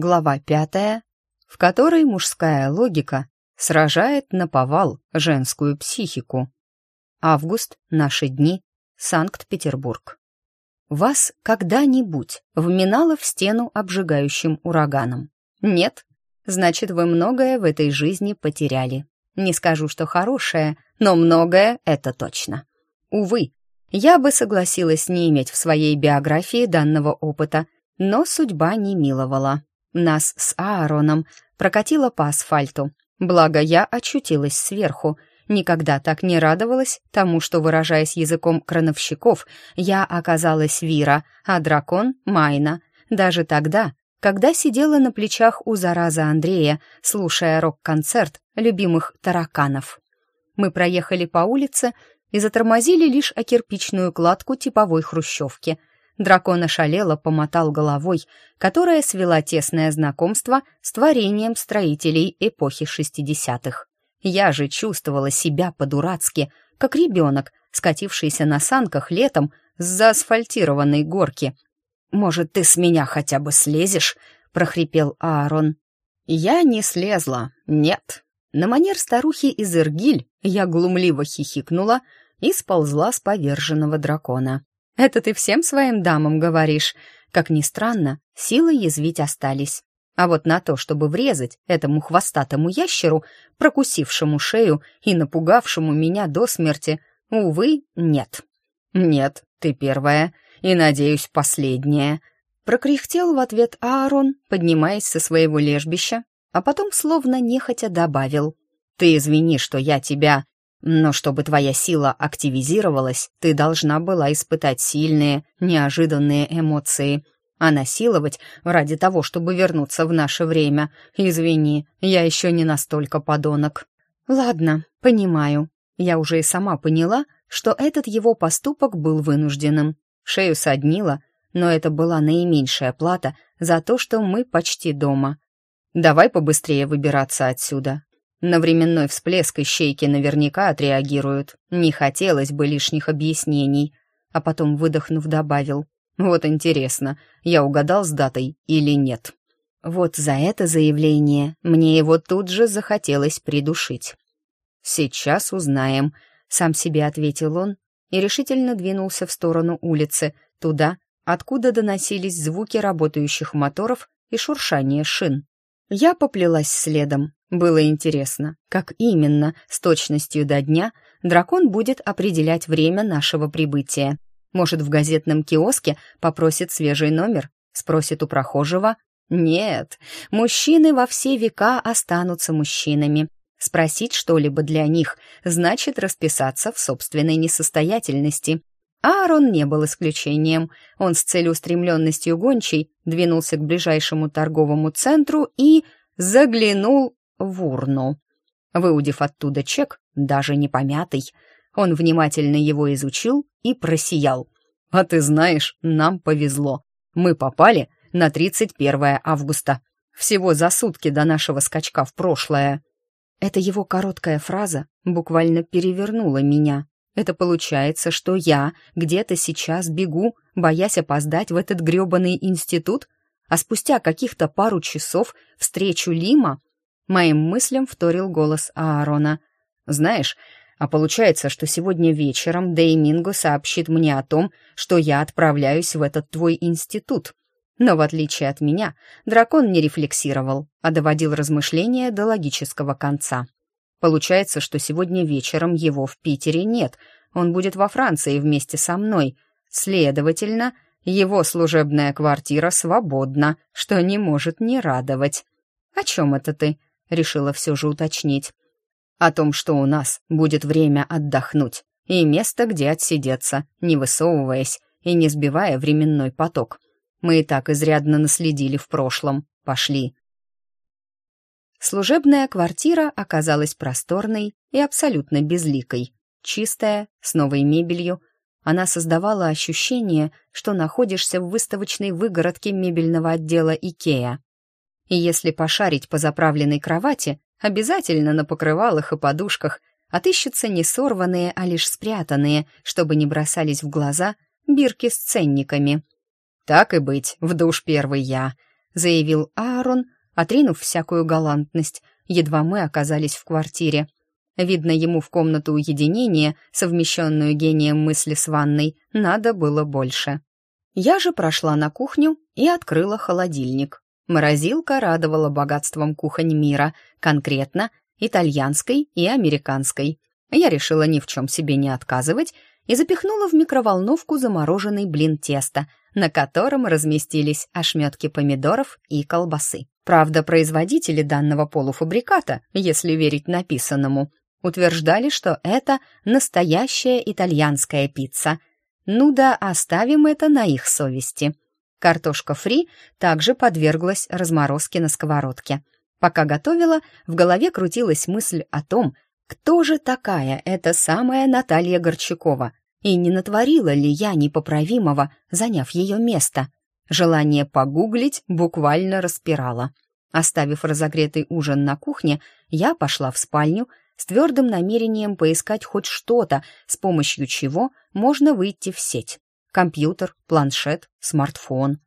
Глава пятая, в которой мужская логика сражает на повал женскую психику. Август, наши дни, Санкт-Петербург. Вас когда-нибудь вминало в стену обжигающим ураганом? Нет? Значит, вы многое в этой жизни потеряли. Не скажу, что хорошее, но многое — это точно. Увы, я бы согласилась не иметь в своей биографии данного опыта, но судьба не миловала. Нас с Аароном прокатило по асфальту. Благо, я очутилась сверху. Никогда так не радовалась тому, что, выражаясь языком крановщиков, я оказалась Вира, а дракон — Майна. Даже тогда, когда сидела на плечах у зараза Андрея, слушая рок-концерт любимых тараканов. Мы проехали по улице и затормозили лишь о кирпичную кладку типовой хрущевки — Дракон ошалело помотал головой, которая свела тесное знакомство с творением строителей эпохи шестидесятых. Я же чувствовала себя по-дурацки, как ребенок, скатившийся на санках летом с заасфальтированной горки. «Может, ты с меня хотя бы слезешь?» — прохрипел Аарон. «Я не слезла, нет». На манер старухи из Иргиль я глумливо хихикнула и сползла с поверженного дракона. Это ты всем своим дамам говоришь. Как ни странно, силы язвить остались. А вот на то, чтобы врезать этому хвостатому ящеру, прокусившему шею и напугавшему меня до смерти, увы, нет. «Нет, ты первая, и, надеюсь, последняя», — прокряхтел в ответ Аарон, поднимаясь со своего лежбища, а потом словно нехотя добавил. «Ты извини, что я тебя но чтобы твоя сила активизировалась, ты должна была испытать сильные, неожиданные эмоции. А насиловать ради того, чтобы вернуться в наше время. Извини, я еще не настолько подонок. Ладно, понимаю. Я уже и сама поняла, что этот его поступок был вынужденным. Шею соднила, но это была наименьшая плата за то, что мы почти дома. Давай побыстрее выбираться отсюда. На временной всплеск ищейки наверняка отреагируют. Не хотелось бы лишних объяснений. А потом, выдохнув, добавил. «Вот интересно, я угадал с датой или нет?» Вот за это заявление мне его тут же захотелось придушить. «Сейчас узнаем», — сам себе ответил он и решительно двинулся в сторону улицы, туда, откуда доносились звуки работающих моторов и шуршание шин. Я поплелась следом. Было интересно, как именно, с точностью до дня, дракон будет определять время нашего прибытия. Может, в газетном киоске попросит свежий номер, спросит у прохожего. Нет, мужчины во все века останутся мужчинами. Спросить что-либо для них значит расписаться в собственной несостоятельности. Аарон не был исключением. Он с целеустремленностью гончей двинулся к ближайшему торговому центру и заглянул в урну. Выудив оттуда чек, даже не помятый, он внимательно его изучил и просиял. «А ты знаешь, нам повезло. Мы попали на 31 августа. Всего за сутки до нашего скачка в прошлое». Эта его короткая фраза буквально перевернула меня. Это получается, что я где-то сейчас бегу, боясь опоздать в этот грёбаный институт, а спустя каких-то пару часов встречу Лима? Моим мыслям вторил голос Аарона. «Знаешь, а получается, что сегодня вечером Дейминго сообщит мне о том, что я отправляюсь в этот твой институт. Но в отличие от меня, дракон не рефлексировал, а доводил размышления до логического конца. Получается, что сегодня вечером его в Питере нет, он будет во Франции вместе со мной. Следовательно, его служебная квартира свободна, что не может не радовать. «О чем это ты?» — решила все же уточнить. «О том, что у нас будет время отдохнуть и место, где отсидеться, не высовываясь и не сбивая временной поток. Мы и так изрядно наследили в прошлом. Пошли». Служебная квартира оказалась просторной и абсолютно безликой. Чистая, с новой мебелью. Она создавала ощущение, что находишься в выставочной выгородке мебельного отдела Икея. И если пошарить по заправленной кровати, обязательно на покрывалах и подушках отыщутся не сорванные, а лишь спрятанные, чтобы не бросались в глаза, бирки с ценниками. «Так и быть, в душ первый я», — заявил Аарон, — отринув всякую галантность, едва мы оказались в квартире. Видно, ему в комнату уединения, совмещенную гением мысли с ванной, надо было больше. Я же прошла на кухню и открыла холодильник. Морозилка радовала богатством кухонь мира, конкретно итальянской и американской. Я решила ни в чем себе не отказывать и запихнула в микроволновку замороженный блин теста, на котором разместились ошметки помидоров и колбасы. Правда, производители данного полуфабриката, если верить написанному, утверждали, что это настоящая итальянская пицца. Ну да, оставим это на их совести. Картошка фри также подверглась разморозке на сковородке. Пока готовила, в голове крутилась мысль о том, кто же такая эта самая Наталья Горчакова, и не натворила ли я непоправимого, заняв ее место. Желание погуглить буквально распирало. Оставив разогретый ужин на кухне, я пошла в спальню с твердым намерением поискать хоть что-то, с помощью чего можно выйти в сеть. Компьютер, планшет, смартфон.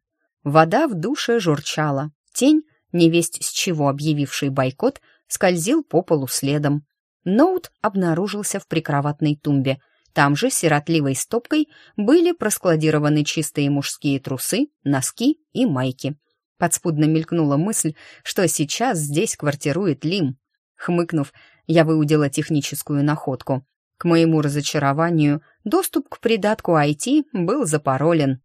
Вода в душе журчала. Тень, невесть с чего объявивший бойкот, скользил по полу следом. Ноут обнаружился в прикроватной тумбе — там же сиротливой стопкой были проскладированы чистые мужские трусы, носки и майки. Подспудно мелькнула мысль, что сейчас здесь квартирует Лим. Хмыкнув, я выудила техническую находку. К моему разочарованию, доступ к придатку IT был запаролен.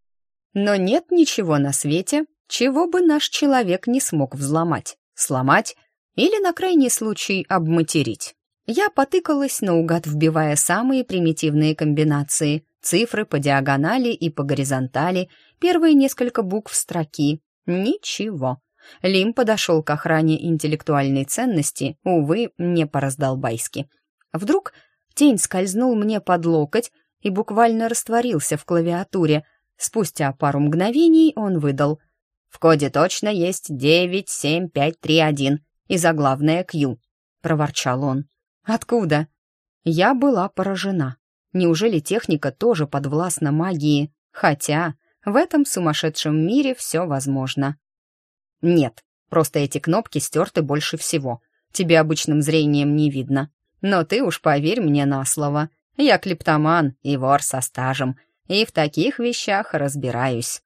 Но нет ничего на свете, чего бы наш человек не смог взломать, сломать или, на крайний случай, обматерить. Я потыкалась наугад, вбивая самые примитивные комбинации. Цифры по диагонали и по горизонтали, первые несколько букв строки. Ничего. Лим подошел к охране интеллектуальной ценности, увы, не по-раздолбайски. Вдруг тень скользнул мне под локоть и буквально растворился в клавиатуре. Спустя пару мгновений он выдал. «В коде точно есть 97531 и заглавная Q», — проворчал он. Откуда? Я была поражена. Неужели техника тоже подвластна магии? Хотя в этом сумасшедшем мире все возможно. Нет, просто эти кнопки стерты больше всего. Тебе обычным зрением не видно. Но ты уж поверь мне на слово. Я клептоман и вор со стажем. И в таких вещах разбираюсь.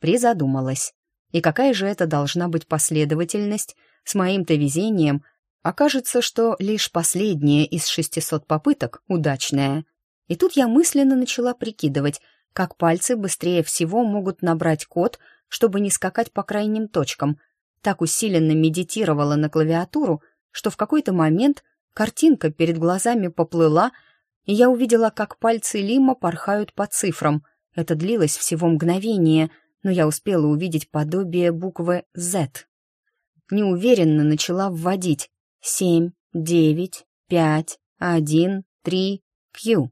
Призадумалась. И какая же это должна быть последовательность? С моим-то везением Окажется, что лишь последняя из 600 попыток удачная. И тут я мысленно начала прикидывать, как пальцы быстрее всего могут набрать код, чтобы не скакать по крайним точкам. Так усиленно медитировала на клавиатуру, что в какой-то момент картинка перед глазами поплыла, и я увидела, как пальцы Лима порхают по цифрам. Это длилось всего мгновение, но я успела увидеть подобие буквы Z. Неуверенно начала вводить, семь, девять, пять, один, три, Q.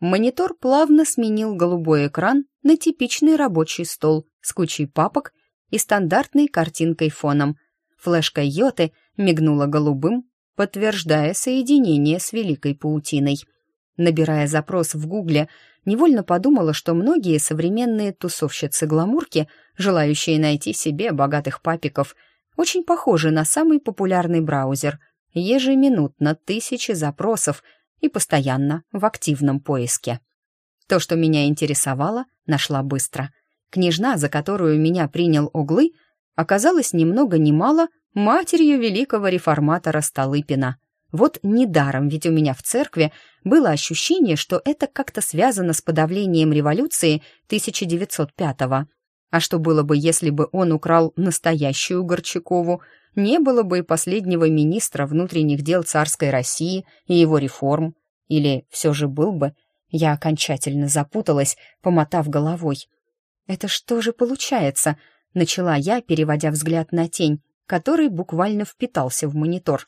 Монитор плавно сменил голубой экран на типичный рабочий стол с кучей папок и стандартной картинкой фоном. Флешка Йоты мигнула голубым, подтверждая соединение с Великой Паутиной. Набирая запрос в Гугле, невольно подумала, что многие современные тусовщицы-гламурки, желающие найти себе богатых папиков – очень похожи на самый популярный браузер. Ежеминутно тысячи запросов и постоянно в активном поиске. То, что меня интересовало, нашла быстро. Княжна, за которую меня принял углы, оказалась ни много ни мало матерью великого реформатора Столыпина. Вот недаром, ведь у меня в церкви было ощущение, что это как-то связано с подавлением революции 1905 года а что было бы, если бы он украл настоящую Горчакову, не было бы и последнего министра внутренних дел царской России и его реформ. Или все же был бы? Я окончательно запуталась, помотав головой. «Это что же получается?» — начала я, переводя взгляд на тень, который буквально впитался в монитор.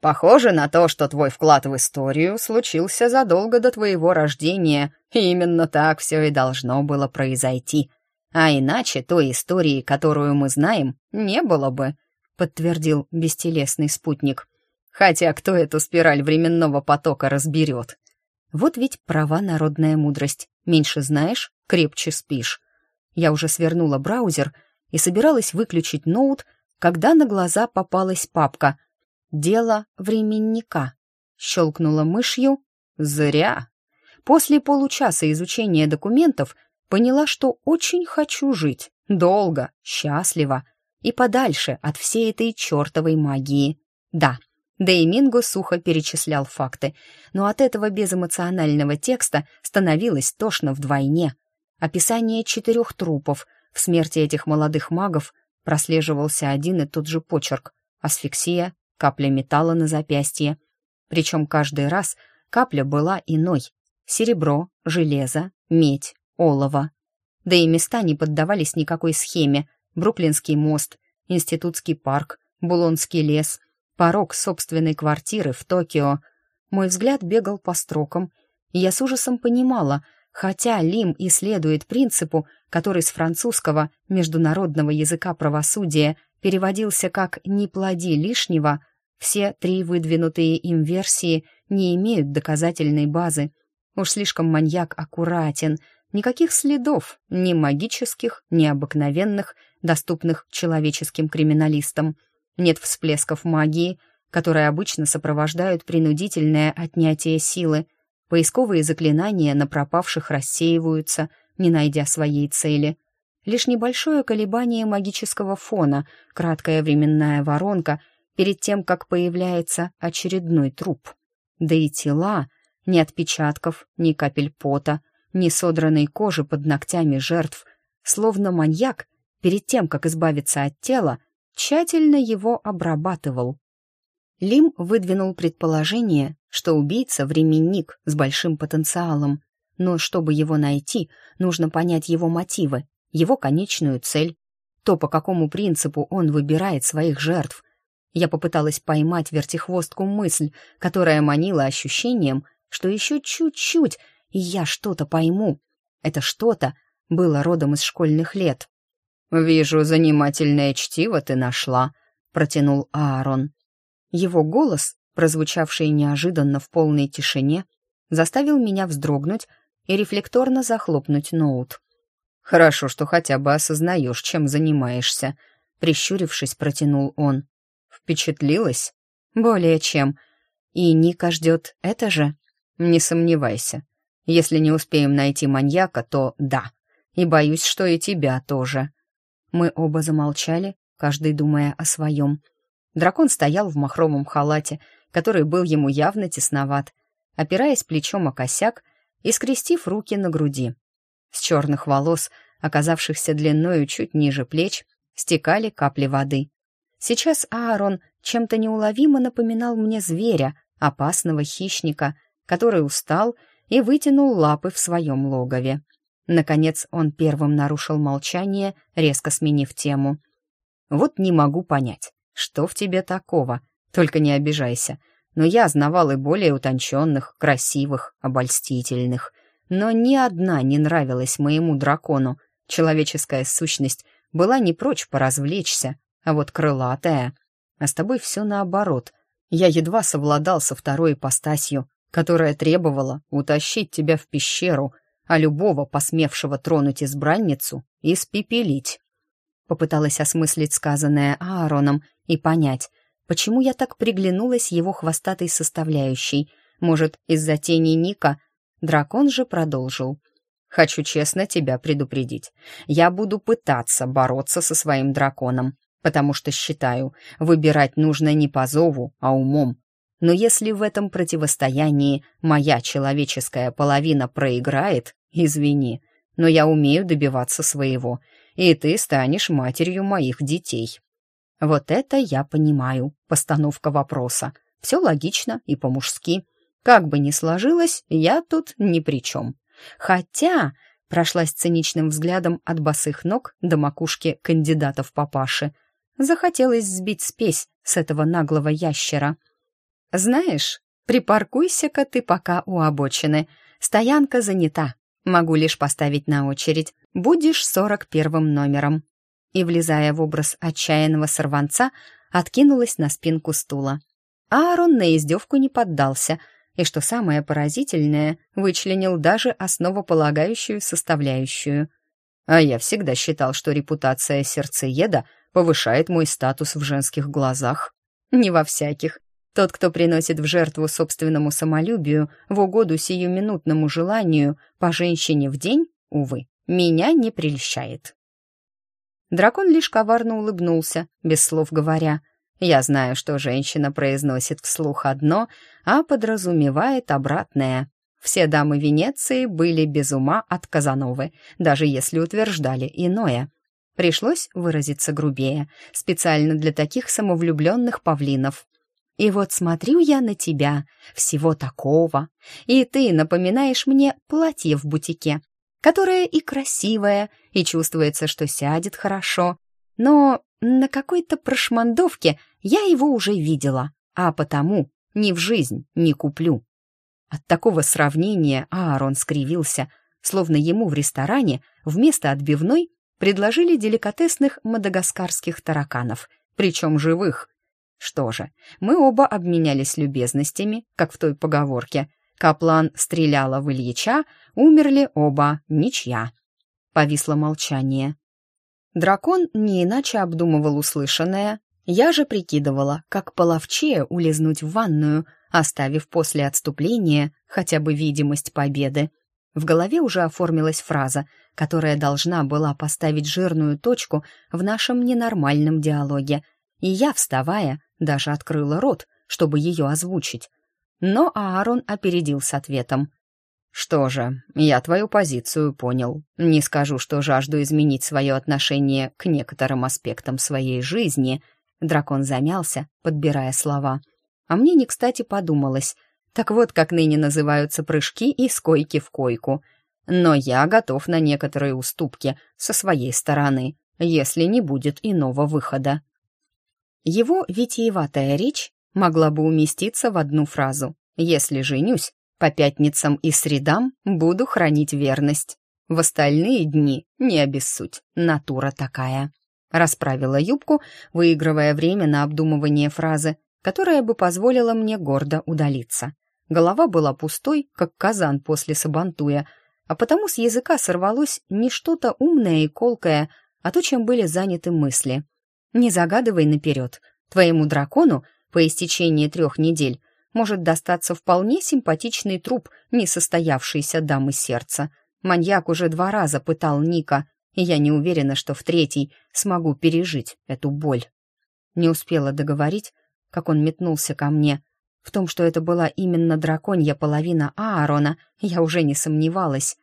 «Похоже на то, что твой вклад в историю случился задолго до твоего рождения. И именно так все и должно было произойти», а иначе той истории, которую мы знаем, не было бы», — подтвердил бестелесный спутник. «Хотя кто эту спираль временного потока разберет?» «Вот ведь права народная мудрость. Меньше знаешь, крепче спишь». Я уже свернула браузер и собиралась выключить ноут, когда на глаза попалась папка «Дело временника». Щелкнула мышью «Зря». После получаса изучения документов — поняла, что очень хочу жить, долго, счастливо и подальше от всей этой чертовой магии. Да, да сухо перечислял факты, но от этого безэмоционального текста становилось тошно вдвойне. Описание четырех трупов, в смерти этих молодых магов прослеживался один и тот же почерк — асфиксия, капля металла на запястье. Причем каждый раз капля была иной — серебро, железо, медь, олова. Да и места не поддавались никакой схеме. Бруклинский мост, Институтский парк, Булонский лес, порог собственной квартиры в Токио. Мой взгляд бегал по строкам, и я с ужасом понимала, хотя Лим и следует принципу, который с французского международного языка правосудия переводился как «не плоди лишнего», все три выдвинутые им версии не имеют доказательной базы. Уж слишком маньяк аккуратен — Никаких следов, ни магических, ни обыкновенных, доступных человеческим криминалистам. Нет всплесков магии, которые обычно сопровождают принудительное отнятие силы. Поисковые заклинания на пропавших рассеиваются, не найдя своей цели. Лишь небольшое колебание магического фона, краткая временная воронка перед тем, как появляется очередной труп. Да и тела, ни отпечатков, ни капель пота — несодранной кожи под ногтями жертв, словно маньяк, перед тем, как избавиться от тела, тщательно его обрабатывал. Лим выдвинул предположение, что убийца — временник с большим потенциалом, но чтобы его найти, нужно понять его мотивы, его конечную цель, то, по какому принципу он выбирает своих жертв. Я попыталась поймать вертихвостку мысль, которая манила ощущением, что еще чуть-чуть — и я что-то пойму. Это что-то было родом из школьных лет. «Вижу, занимательное чтиво ты нашла», — протянул Аарон. Его голос, прозвучавший неожиданно в полной тишине, заставил меня вздрогнуть и рефлекторно захлопнуть ноут. «Хорошо, что хотя бы осознаешь, чем занимаешься», — прищурившись, протянул он. «Впечатлилась?» «Более чем. И Ника ждет это же?» «Не сомневайся. Если не успеем найти маньяка, то да. И боюсь, что и тебя тоже». Мы оба замолчали, каждый думая о своем. Дракон стоял в махровом халате, который был ему явно тесноват, опираясь плечом о косяк и скрестив руки на груди. С черных волос, оказавшихся длиною чуть ниже плеч, стекали капли воды. Сейчас Аарон чем-то неуловимо напоминал мне зверя, опасного хищника, который устал и вытянул лапы в своем логове. Наконец он первым нарушил молчание, резко сменив тему. «Вот не могу понять, что в тебе такого? Только не обижайся. Но я знавал и более утонченных, красивых, обольстительных. Но ни одна не нравилась моему дракону. Человеческая сущность была не прочь поразвлечься, а вот крылатая. А с тобой все наоборот. Я едва совладал со второй ипостасью, которая требовала утащить тебя в пещеру, а любого, посмевшего тронуть избранницу, испепелить. Попыталась осмыслить сказанное Аароном и понять, почему я так приглянулась его хвостатой составляющей. Может, из-за тени Ника? Дракон же продолжил. «Хочу честно тебя предупредить. Я буду пытаться бороться со своим драконом, потому что считаю, выбирать нужно не по зову, а умом, но если в этом противостоянии моя человеческая половина проиграет, извини, но я умею добиваться своего, и ты станешь матерью моих детей. Вот это я понимаю, постановка вопроса. Все логично и по-мужски. Как бы ни сложилось, я тут ни при чем. Хотя прошлась циничным взглядом от босых ног до макушки кандидатов папаши. Захотелось сбить спесь с этого наглого ящера — «Знаешь, припаркуйся-ка ты пока у обочины. Стоянка занята. Могу лишь поставить на очередь. Будешь сорок первым номером». И, влезая в образ отчаянного сорванца, откинулась на спинку стула. Аарон на издевку не поддался — и, что самое поразительное, вычленил даже основополагающую составляющую. А я всегда считал, что репутация сердцееда повышает мой статус в женских глазах. Не во всяких. Тот, кто приносит в жертву собственному самолюбию в угоду сиюминутному желанию по женщине в день, увы, меня не прельщает. Дракон лишь коварно улыбнулся, без слов говоря. «Я знаю, что женщина произносит вслух одно, а подразумевает обратное. Все дамы Венеции были без ума от Казановы, даже если утверждали иное. Пришлось выразиться грубее, специально для таких самовлюбленных павлинов. И вот смотрю я на тебя, всего такого, и ты напоминаешь мне платье в бутике, которое и красивое, и чувствуется, что сядет хорошо. Но на какой-то прошмандовке я его уже видела, а потому ни в жизнь не куплю. От такого сравнения Аарон скривился, словно ему в ресторане вместо отбивной предложили деликатесных мадагаскарских тараканов, причем живых, что же, мы оба обменялись любезностями, как в той поговорке. Каплан стреляла в Ильича, умерли оба, ничья. Повисло молчание. Дракон не иначе обдумывал услышанное. Я же прикидывала, как половчее улизнуть в ванную, оставив после отступления хотя бы видимость победы. В голове уже оформилась фраза, которая должна была поставить жирную точку в нашем ненормальном диалоге. И я, вставая, даже открыла рот, чтобы ее озвучить. Но Аарон опередил с ответом. «Что же, я твою позицию понял. Не скажу, что жажду изменить свое отношение к некоторым аспектам своей жизни». Дракон замялся, подбирая слова. А мне не кстати подумалось. Так вот, как ныне называются прыжки и скойки в койку. Но я готов на некоторые уступки со своей стороны, если не будет иного выхода. Его витиеватая речь могла бы уместиться в одну фразу. «Если женюсь, по пятницам и средам буду хранить верность. В остальные дни не обессудь, натура такая». Расправила юбку, выигрывая время на обдумывание фразы, которая бы позволила мне гордо удалиться. Голова была пустой, как казан после сабантуя, а потому с языка сорвалось не что-то умное и колкое, а то, чем были заняты мысли — не загадывай наперед. Твоему дракону по истечении трех недель может достаться вполне симпатичный труп несостоявшейся дамы сердца. Маньяк уже два раза пытал Ника, и я не уверена, что в третий смогу пережить эту боль. Не успела договорить, как он метнулся ко мне. В том, что это была именно драконья половина Аарона, я уже не сомневалась.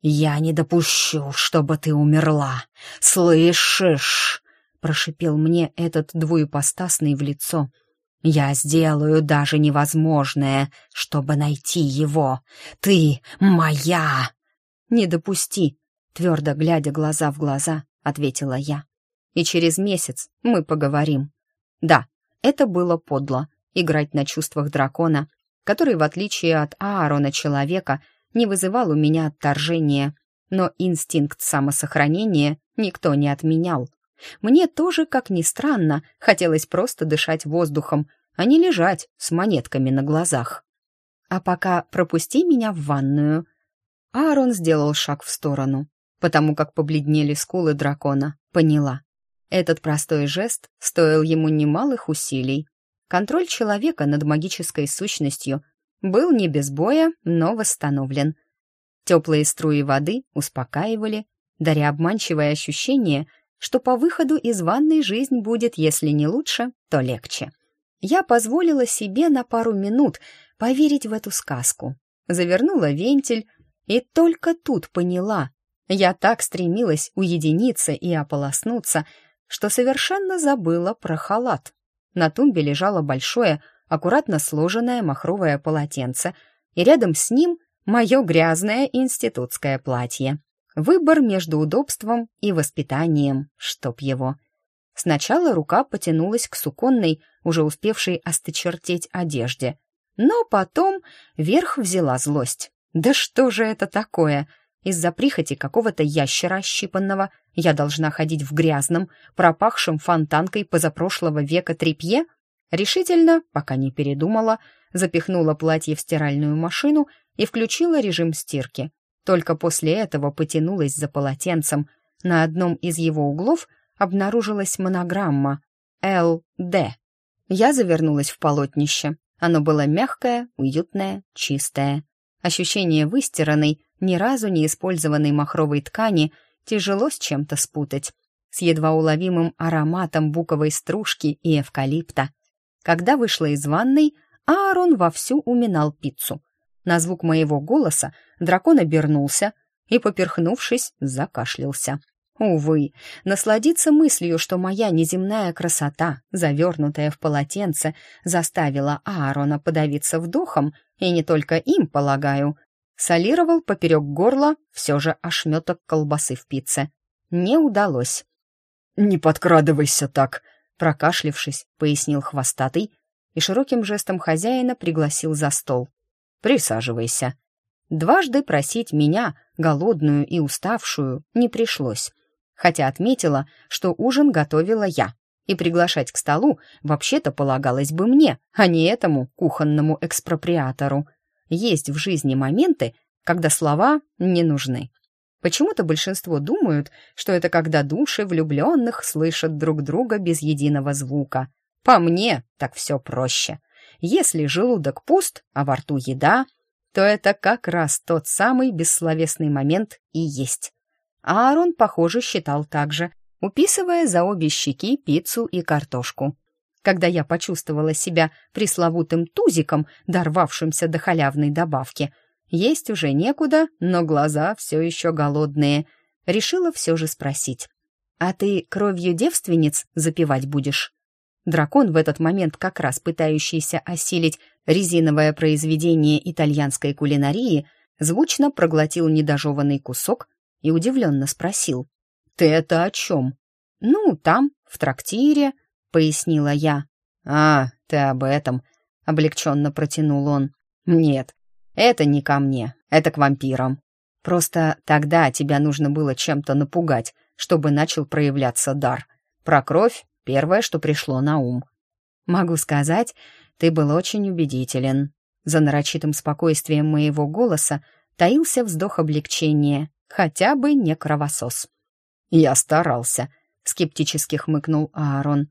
«Я не допущу, чтобы ты умерла! Слышишь?» прошипел мне этот двуепостасный в лицо. «Я сделаю даже невозможное, чтобы найти его. Ты моя!» «Не допусти!» — твердо глядя глаза в глаза, ответила я. «И через месяц мы поговорим». Да, это было подло — играть на чувствах дракона, который, в отличие от Аарона человека, не вызывал у меня отторжения, но инстинкт самосохранения никто не отменял. Мне тоже, как ни странно, хотелось просто дышать воздухом, а не лежать с монетками на глазах. А пока пропусти меня в ванную. Аарон сделал шаг в сторону, потому как побледнели скулы дракона. Поняла. Этот простой жест стоил ему немалых усилий. Контроль человека над магической сущностью был не без боя, но восстановлен. Теплые струи воды успокаивали, даря обманчивое ощущение — что по выходу из ванной жизнь будет, если не лучше, то легче. Я позволила себе на пару минут поверить в эту сказку. Завернула вентиль и только тут поняла. Я так стремилась уединиться и ополоснуться, что совершенно забыла про халат. На тумбе лежало большое, аккуратно сложенное махровое полотенце, и рядом с ним мое грязное институтское платье. Выбор между удобством и воспитанием, чтоб его. Сначала рука потянулась к суконной, уже успевшей осточертеть одежде. Но потом верх взяла злость. «Да что же это такое? Из-за прихоти какого-то ящера щипанного я должна ходить в грязном, пропахшем фонтанкой позапрошлого века тряпье?» Решительно, пока не передумала, запихнула платье в стиральную машину и включила режим стирки. Только после этого потянулась за полотенцем. На одном из его углов обнаружилась монограмма «ЛД». Я завернулась в полотнище. Оно было мягкое, уютное, чистое. Ощущение выстиранной, ни разу не использованной махровой ткани тяжело с чем-то спутать. С едва уловимым ароматом буковой стружки и эвкалипта. Когда вышла из ванной, Аарон вовсю уминал пиццу. На звук моего голоса дракон обернулся и, поперхнувшись, закашлялся. Увы, насладиться мыслью, что моя неземная красота, завернутая в полотенце, заставила Аарона подавиться вдохом, и не только им, полагаю, солировал поперек горла все же ошметок колбасы в пицце. Не удалось. «Не подкрадывайся так!» — прокашлившись, пояснил хвостатый и широким жестом хозяина пригласил за стол. Присаживайся». Дважды просить меня, голодную и уставшую, не пришлось, хотя отметила, что ужин готовила я, и приглашать к столу вообще-то полагалось бы мне, а не этому кухонному экспроприатору. Есть в жизни моменты, когда слова не нужны. Почему-то большинство думают, что это когда души влюбленных слышат друг друга без единого звука. По мне, так все проще. Если желудок пуст, а во рту еда, то это как раз тот самый бессловесный момент и есть. Аарон, похоже, считал так же, уписывая за обе щеки пиццу и картошку. Когда я почувствовала себя пресловутым тузиком, дорвавшимся до халявной добавки, есть уже некуда, но глаза все еще голодные, решила все же спросить. «А ты кровью девственниц запивать будешь?» Дракон в этот момент, как раз пытающийся осилить резиновое произведение итальянской кулинарии, звучно проглотил недожеванный кусок и удивленно спросил. «Ты это о чем?» «Ну, там, в трактире», — пояснила я. «А, ты об этом», — облегченно протянул он. «Нет, это не ко мне, это к вампирам. Просто тогда тебя нужно было чем-то напугать, чтобы начал проявляться дар. Про кровь Первое, что пришло на ум. Могу сказать, ты был очень убедителен. За нарочитым спокойствием моего голоса таился вздох облегчения, хотя бы не кровосос. «Я старался», — скептически хмыкнул Аарон.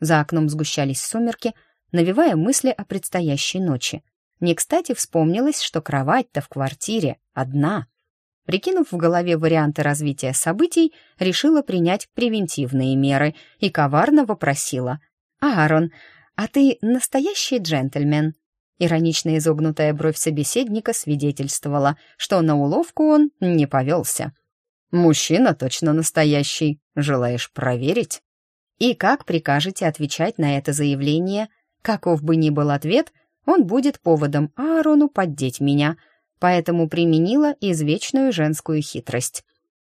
За окном сгущались сумерки, навевая мысли о предстоящей ночи. Не кстати вспомнилось, что кровать-то в квартире одна — Прикинув в голове варианты развития событий, решила принять превентивные меры и коварно вопросила. «Аарон, а ты настоящий джентльмен?» Иронично изогнутая бровь собеседника свидетельствовала, что на уловку он не повелся. «Мужчина точно настоящий. Желаешь проверить?» И как прикажете отвечать на это заявление? Каков бы ни был ответ, он будет поводом Аарону поддеть меня — поэтому применила извечную женскую хитрость.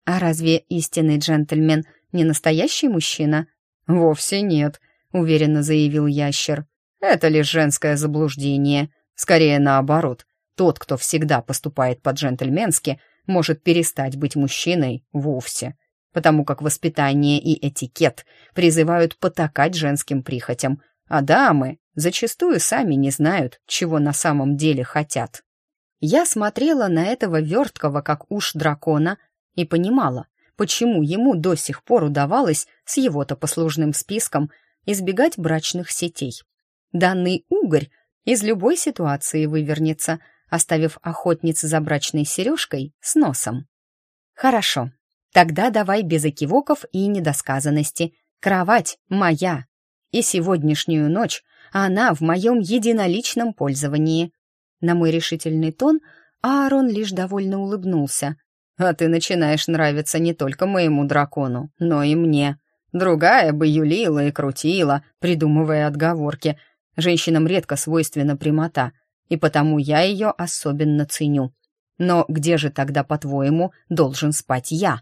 А разве истинный джентльмен не настоящий мужчина? Вовсе нет, уверенно заявил ящер. Это лишь женское заблуждение. Скорее наоборот. Тот, кто всегда поступает по-джентльменски, может перестать быть мужчиной вовсе, потому как воспитание и этикет призывают потакать женским прихотям, а дамы зачастую сами не знают, чего на самом деле хотят. Я смотрела на этого верткого, как уж дракона, и понимала, почему ему до сих пор удавалось с его-то послужным списком избегать брачных сетей. Данный угорь из любой ситуации вывернется, оставив охотниц за брачной сережкой с носом. «Хорошо, тогда давай без экивоков и недосказанности. Кровать моя, и сегодняшнюю ночь она в моем единоличном пользовании», на мой решительный тон Аарон лишь довольно улыбнулся. «А ты начинаешь нравиться не только моему дракону, но и мне. Другая бы юлила и крутила, придумывая отговорки. Женщинам редко свойственна прямота, и потому я ее особенно ценю. Но где же тогда, по-твоему, должен спать я?»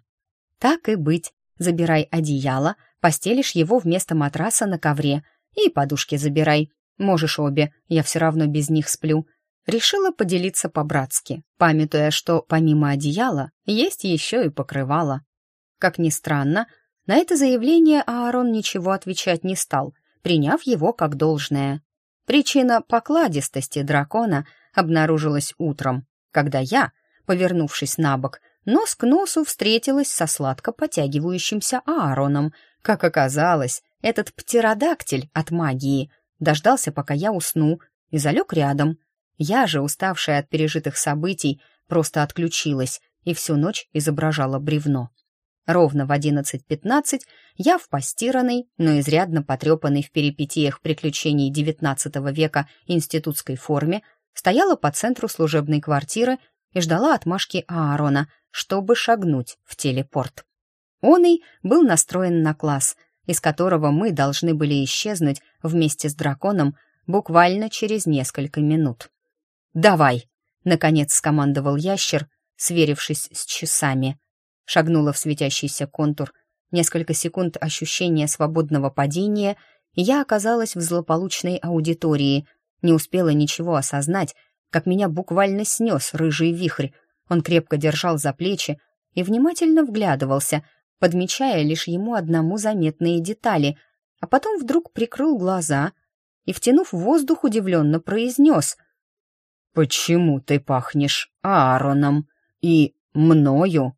«Так и быть. Забирай одеяло, постелишь его вместо матраса на ковре, и подушки забирай. Можешь обе, я все равно без них сплю решила поделиться по-братски, памятуя, что помимо одеяла есть еще и покрывало. Как ни странно, на это заявление Аарон ничего отвечать не стал, приняв его как должное. Причина покладистости дракона обнаружилась утром, когда я, повернувшись на бок, нос к носу встретилась со сладко потягивающимся Аароном. Как оказалось, этот птеродактиль от магии дождался, пока я усну, и залег рядом, я же, уставшая от пережитых событий, просто отключилась и всю ночь изображала бревно. Ровно в 11.15 я в постиранной, но изрядно потрепанной в перипетиях приключений XIX века институтской форме стояла по центру служебной квартиры и ждала отмашки Аарона, чтобы шагнуть в телепорт. Он и был настроен на класс, из которого мы должны были исчезнуть вместе с драконом буквально через несколько минут. «Давай!» — наконец скомандовал ящер, сверившись с часами. Шагнула в светящийся контур. Несколько секунд ощущения свободного падения, и я оказалась в злополучной аудитории. Не успела ничего осознать, как меня буквально снес рыжий вихрь. Он крепко держал за плечи и внимательно вглядывался, подмечая лишь ему одному заметные детали, а потом вдруг прикрыл глаза и, втянув воздух, удивленно произнес — «Почему ты пахнешь Аароном и мною?»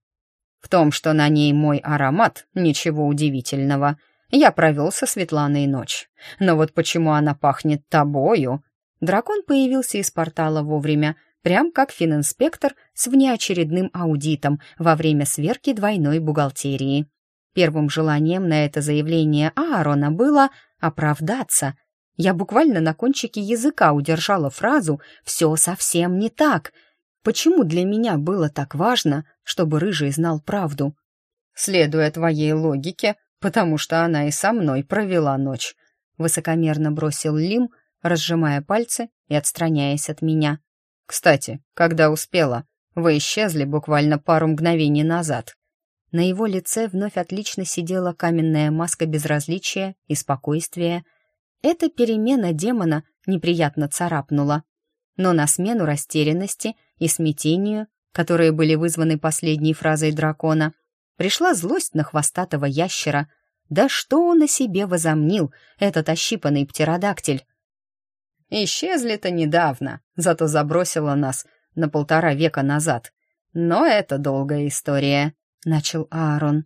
«В том, что на ней мой аромат, ничего удивительного. Я провел со Светланой ночь. Но вот почему она пахнет тобою?» Дракон появился из портала вовремя, прям как фининспектор с внеочередным аудитом во время сверки двойной бухгалтерии. Первым желанием на это заявление Аарона было оправдаться, я буквально на кончике языка удержала фразу «все совсем не так». Почему для меня было так важно, чтобы Рыжий знал правду? «Следуя твоей логике, потому что она и со мной провела ночь», высокомерно бросил Лим, разжимая пальцы и отстраняясь от меня. «Кстати, когда успела, вы исчезли буквально пару мгновений назад». На его лице вновь отлично сидела каменная маска безразличия и спокойствия, эта перемена демона неприятно царапнула. Но на смену растерянности и смятению, которые были вызваны последней фразой дракона, пришла злость на хвостатого ящера. Да что он о себе возомнил, этот ощипанный птеродактиль? Исчезли-то недавно, зато забросило нас на полтора века назад. Но это долгая история, — начал Аарон.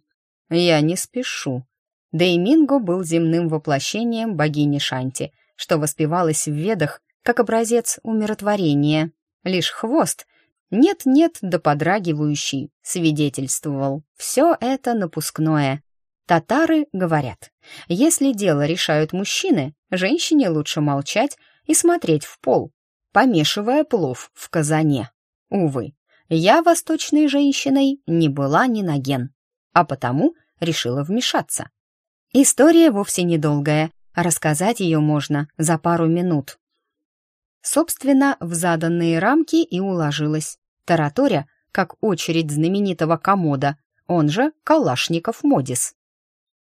Я не спешу, да и Минго был земным воплощением богини Шанти, что воспевалось в ведах как образец умиротворения. Лишь хвост, нет-нет, да подрагивающий, свидетельствовал. Все это напускное. Татары говорят, если дело решают мужчины, женщине лучше молчать и смотреть в пол, помешивая плов в казане. Увы, я восточной женщиной не была ни на ген, а потому решила вмешаться. История вовсе недолгая, а рассказать ее можно за пару минут. Собственно, в заданные рамки и уложилась. таратория, как очередь знаменитого комода, он же Калашников Модис.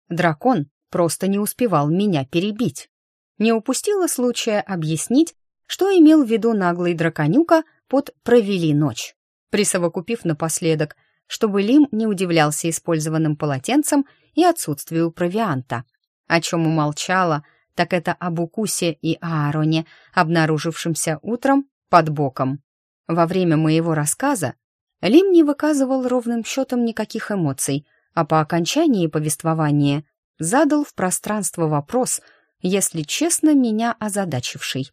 Дракон просто не успевал меня перебить. Не упустила случая объяснить, что имел в виду наглый драконюка под «провели ночь», присовокупив напоследок – чтобы Лим не удивлялся использованным полотенцем и отсутствию провианта. О чем умолчала, так это об укусе и Аароне, обнаружившемся утром под боком. Во время моего рассказа Лим не выказывал ровным счетом никаких эмоций, а по окончании повествования задал в пространство вопрос, если честно, меня озадачивший.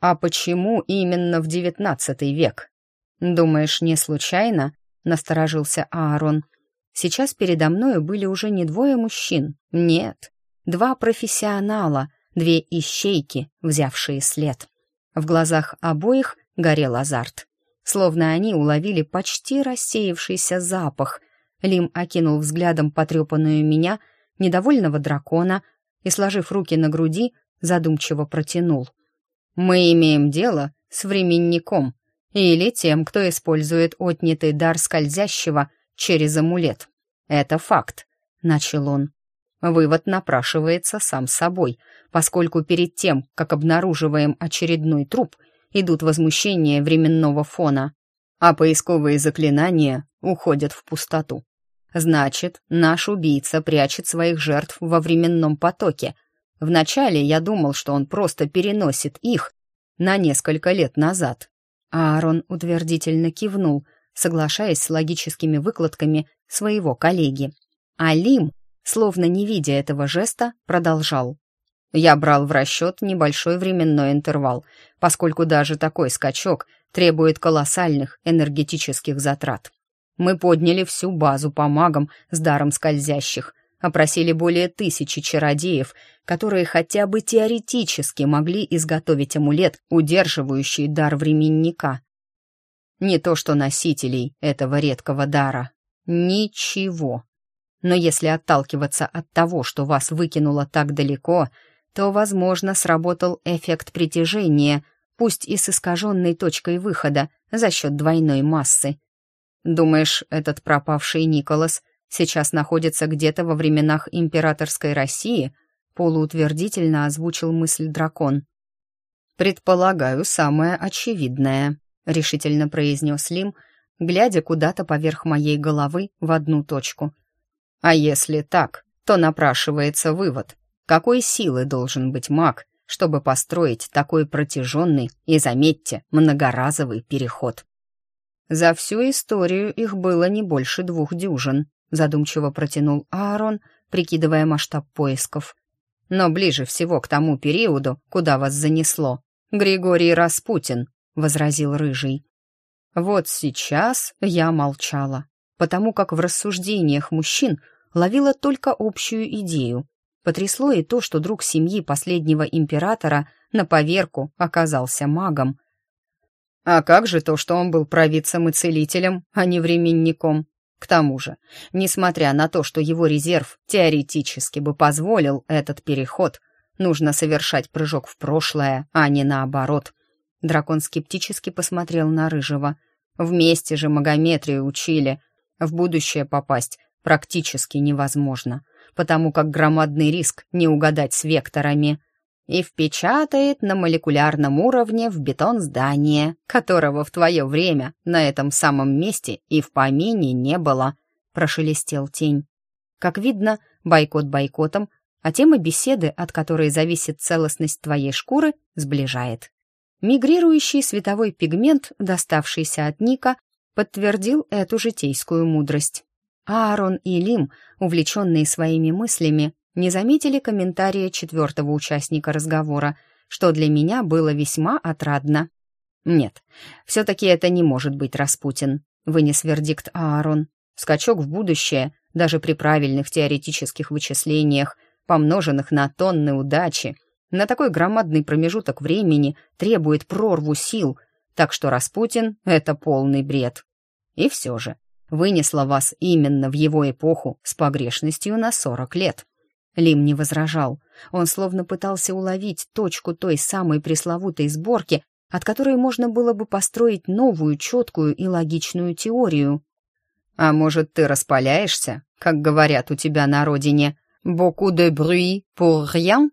«А почему именно в девятнадцатый век? Думаешь, не случайно насторожился Аарон. Сейчас передо мною были уже не двое мужчин, нет, два профессионала, две ищейки, взявшие след. В глазах обоих горел азарт. Словно они уловили почти рассеявшийся запах. Лим окинул взглядом потрепанную меня, недовольного дракона, и, сложив руки на груди, задумчиво протянул. «Мы имеем дело с временником, или тем, кто использует отнятый дар скользящего через амулет. Это факт, начал он. Вывод напрашивается сам собой, поскольку перед тем, как обнаруживаем очередной труп, идут возмущения временного фона, а поисковые заклинания уходят в пустоту. Значит, наш убийца прячет своих жертв во временном потоке. Вначале я думал, что он просто переносит их на несколько лет назад, Аарон утвердительно кивнул, соглашаясь с логическими выкладками своего коллеги. Алим, словно не видя этого жеста, продолжал. «Я брал в расчет небольшой временной интервал, поскольку даже такой скачок требует колоссальных энергетических затрат. Мы подняли всю базу по магам с даром скользящих, опросили более тысячи чародеев, которые хотя бы теоретически могли изготовить амулет, удерживающий дар временника. Не то что носителей этого редкого дара. Ничего. Но если отталкиваться от того, что вас выкинуло так далеко, то, возможно, сработал эффект притяжения, пусть и с искаженной точкой выхода за счет двойной массы. Думаешь, этот пропавший Николас сейчас находится где-то во временах императорской России, полуутвердительно озвучил мысль дракон. «Предполагаю, самое очевидное», — решительно произнес Лим, глядя куда-то поверх моей головы в одну точку. «А если так, то напрашивается вывод. Какой силы должен быть маг, чтобы построить такой протяженный и, заметьте, многоразовый переход?» За всю историю их было не больше двух дюжин задумчиво протянул Аарон, прикидывая масштаб поисков. «Но ближе всего к тому периоду, куда вас занесло, Григорий Распутин», — возразил Рыжий. Вот сейчас я молчала, потому как в рассуждениях мужчин ловила только общую идею. Потрясло и то, что друг семьи последнего императора на поверку оказался магом. «А как же то, что он был провидцем и целителем, а не временником?» К тому же, несмотря на то, что его резерв теоретически бы позволил этот переход, нужно совершать прыжок в прошлое, а не наоборот. Дракон скептически посмотрел на Рыжего. Вместе же Магометрию учили. В будущее попасть практически невозможно, потому как громадный риск не угадать с векторами — и впечатает на молекулярном уровне в бетон здания, которого в твое время на этом самом месте и в помине не было», — прошелестел тень. «Как видно, бойкот бойкотом, а тема беседы, от которой зависит целостность твоей шкуры, сближает». Мигрирующий световой пигмент, доставшийся от Ника, подтвердил эту житейскую мудрость. Аарон и Лим, увлеченные своими мыслями, не заметили комментария четвертого участника разговора, что для меня было весьма отрадно. «Нет, все-таки это не может быть Распутин», — вынес вердикт Аарон. «Скачок в будущее, даже при правильных теоретических вычислениях, помноженных на тонны удачи, на такой громадный промежуток времени требует прорву сил, так что Распутин — это полный бред. И все же, вынесло вас именно в его эпоху с погрешностью на 40 лет. Лим не возражал. Он словно пытался уловить точку той самой пресловутой сборки, от которой можно было бы построить новую, четкую и логичную теорию. «А может, ты распаляешься, как говорят у тебя на родине? Боку де брюи, pour rien?»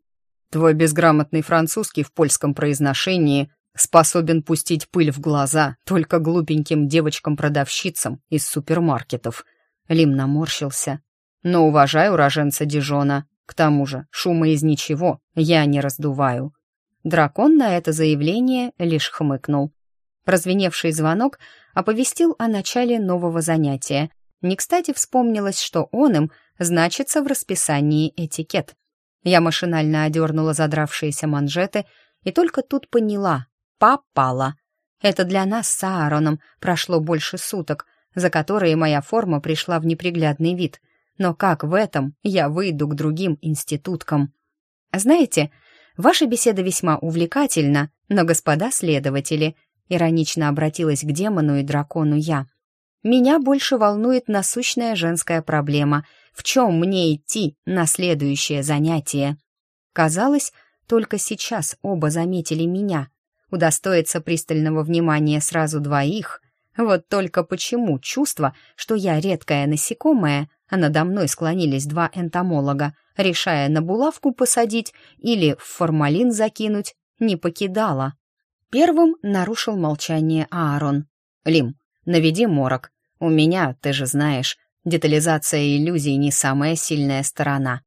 Твой безграмотный французский в польском произношении способен пустить пыль в глаза только глупеньким девочкам-продавщицам из супермаркетов. Лим наморщился. «Но уважаю уроженца Дижона. К тому же шума из ничего я не раздуваю». Дракон на это заявление лишь хмыкнул. Прозвеневший звонок оповестил о начале нового занятия. Не кстати вспомнилось, что он им значится в расписании этикет. Я машинально одернула задравшиеся манжеты и только тут поняла — попала. Это для нас с Аароном прошло больше суток, за которые моя форма пришла в неприглядный вид — но как в этом я выйду к другим институткам? Знаете, ваша беседа весьма увлекательна, но, господа следователи, иронично обратилась к демону и дракону я. Меня больше волнует насущная женская проблема. В чем мне идти на следующее занятие? Казалось, только сейчас оба заметили меня. Удостоиться пристального внимания сразу двоих. Вот только почему чувство, что я редкое насекомое, а надо мной склонились два энтомолога, решая на булавку посадить или в формалин закинуть, не покидала. Первым нарушил молчание Аарон. «Лим, наведи морок. У меня, ты же знаешь, детализация иллюзий не самая сильная сторона.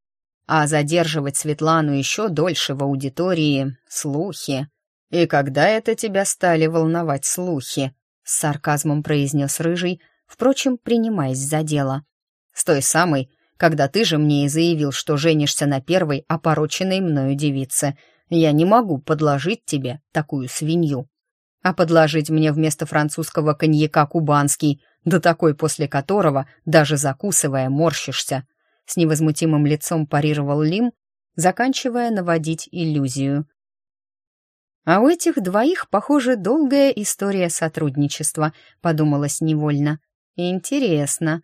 А задерживать Светлану еще дольше в аудитории — слухи. И когда это тебя стали волновать слухи?» — с сарказмом произнес Рыжий, впрочем, принимаясь за дело. С той самой, когда ты же мне и заявил, что женишься на первой опороченной мною девице. Я не могу подложить тебе такую свинью. А подложить мне вместо французского коньяка кубанский, до такой после которого, даже закусывая, морщишься. С невозмутимым лицом парировал Лим, заканчивая наводить иллюзию. «А у этих двоих, похоже, долгая история сотрудничества», — подумалось невольно. «Интересно»,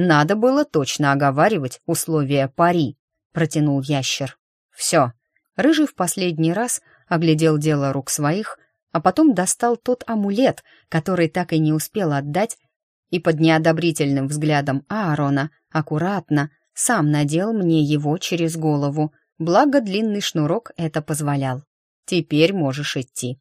надо было точно оговаривать условия пари, протянул ящер. Все. Рыжий в последний раз оглядел дело рук своих, а потом достал тот амулет, который так и не успел отдать, и под неодобрительным взглядом Аарона аккуратно сам надел мне его через голову, благо длинный шнурок это позволял. «Теперь можешь идти».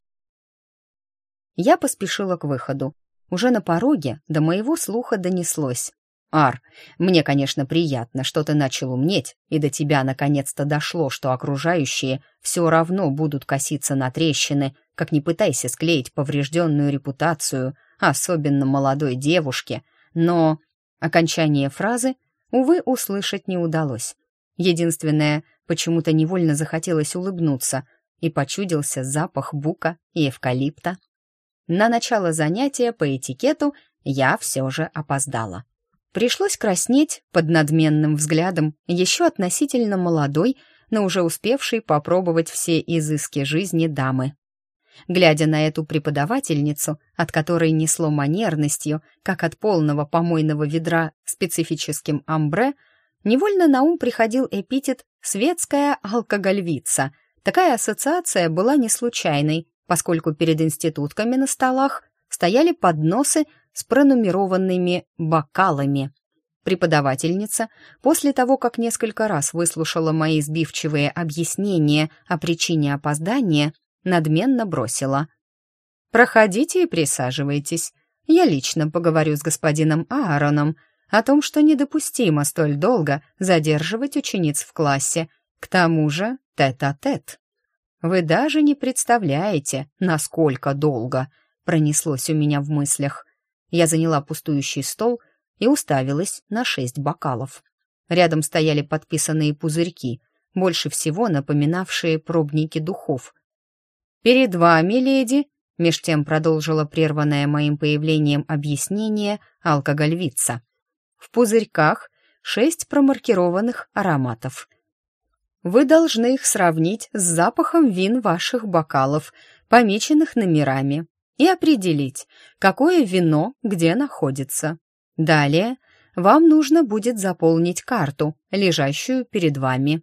Я поспешила к выходу. Уже на пороге до моего слуха донеслось. «Ар, мне, конечно, приятно, что ты начал умнеть, и до тебя наконец-то дошло, что окружающие все равно будут коситься на трещины, как не пытайся склеить поврежденную репутацию, особенно молодой девушке, но...» Окончание фразы, увы, услышать не удалось. Единственное, почему-то невольно захотелось улыбнуться, и почудился запах бука и эвкалипта. На начало занятия по этикету я все же опоздала. Пришлось краснеть под надменным взглядом еще относительно молодой, но уже успевшей попробовать все изыски жизни дамы. Глядя на эту преподавательницу, от которой несло манерностью, как от полного помойного ведра специфическим амбре, невольно на ум приходил эпитет «светская алкогольвица». Такая ассоциация была не случайной, поскольку перед институтками на столах стояли подносы с пронумерованными бокалами. Преподавательница, после того, как несколько раз выслушала мои сбивчивые объяснения о причине опоздания, надменно бросила. «Проходите и присаживайтесь. Я лично поговорю с господином Аароном о том, что недопустимо столь долго задерживать учениц в классе, к тому же тет-а-тет. -тет. Вы даже не представляете, насколько долго пронеслось у меня в мыслях. Я заняла пустующий стол и уставилась на шесть бокалов. Рядом стояли подписанные пузырьки, больше всего напоминавшие пробники духов. «Перед вами, леди», — меж тем продолжила прерванное моим появлением объяснение алкогольвица. «В пузырьках шесть промаркированных ароматов. Вы должны их сравнить с запахом вин ваших бокалов, помеченных номерами, и определить, какое вино где находится. Далее вам нужно будет заполнить карту, лежащую перед вами.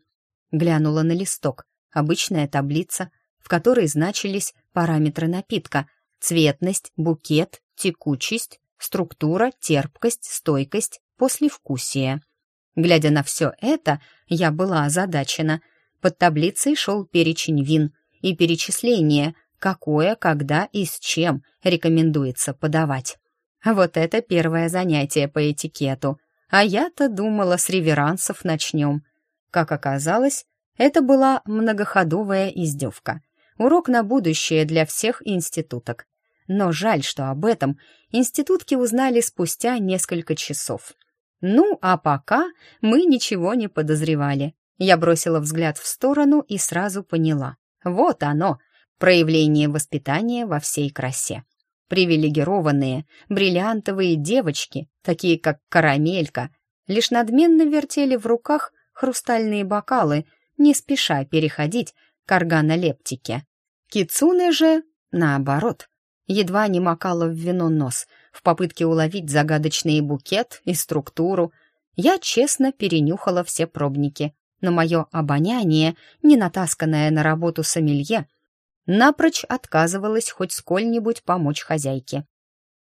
Глянула на листок. Обычная таблица, в которой значились параметры напитка: цветность, букет, текучесть, структура, терпкость, стойкость, послевкусие. Глядя на все это, я была озадачена. Под таблицей шел перечень вин и перечисление, какое, когда и с чем рекомендуется подавать. Вот это первое занятие по этикету. А я-то думала, с реверансов начнем. Как оказалось, это была многоходовая издевка. Урок на будущее для всех институток. Но жаль, что об этом институтки узнали спустя несколько часов. Ну, а пока мы ничего не подозревали. Я бросила взгляд в сторону и сразу поняла. Вот оно, проявление воспитания во всей красе. Привилегированные, бриллиантовые девочки, такие как Карамелька, лишь надменно вертели в руках хрустальные бокалы, не спеша переходить к органолептике. Кицуне же, наоборот, едва не макала в вино нос в попытке уловить загадочный букет и структуру. Я честно перенюхала все пробники, но мое обоняние, не натасканное на работу с сомелье, напрочь отказывалась хоть сколь-нибудь помочь хозяйке.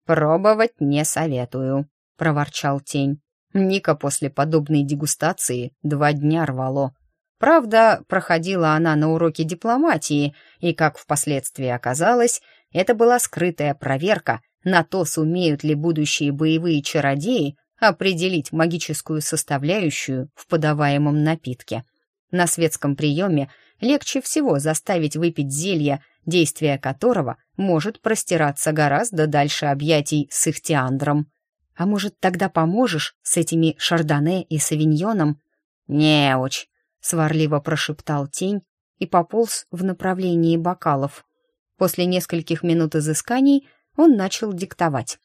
«Пробовать не советую», — проворчал тень. Ника после подобной дегустации два дня рвало. Правда, проходила она на уроке дипломатии, и, как впоследствии оказалось, это была скрытая проверка на то, сумеют ли будущие боевые чародеи определить магическую составляющую в подаваемом напитке. На светском приеме легче всего заставить выпить зелье, действие которого может простираться гораздо дальше объятий с Ихтиандром. А может, тогда поможешь с этими Шардоне и Савиньоном? Не очень, — сварливо прошептал тень и пополз в направлении бокалов. После нескольких минут изысканий он начал диктовать.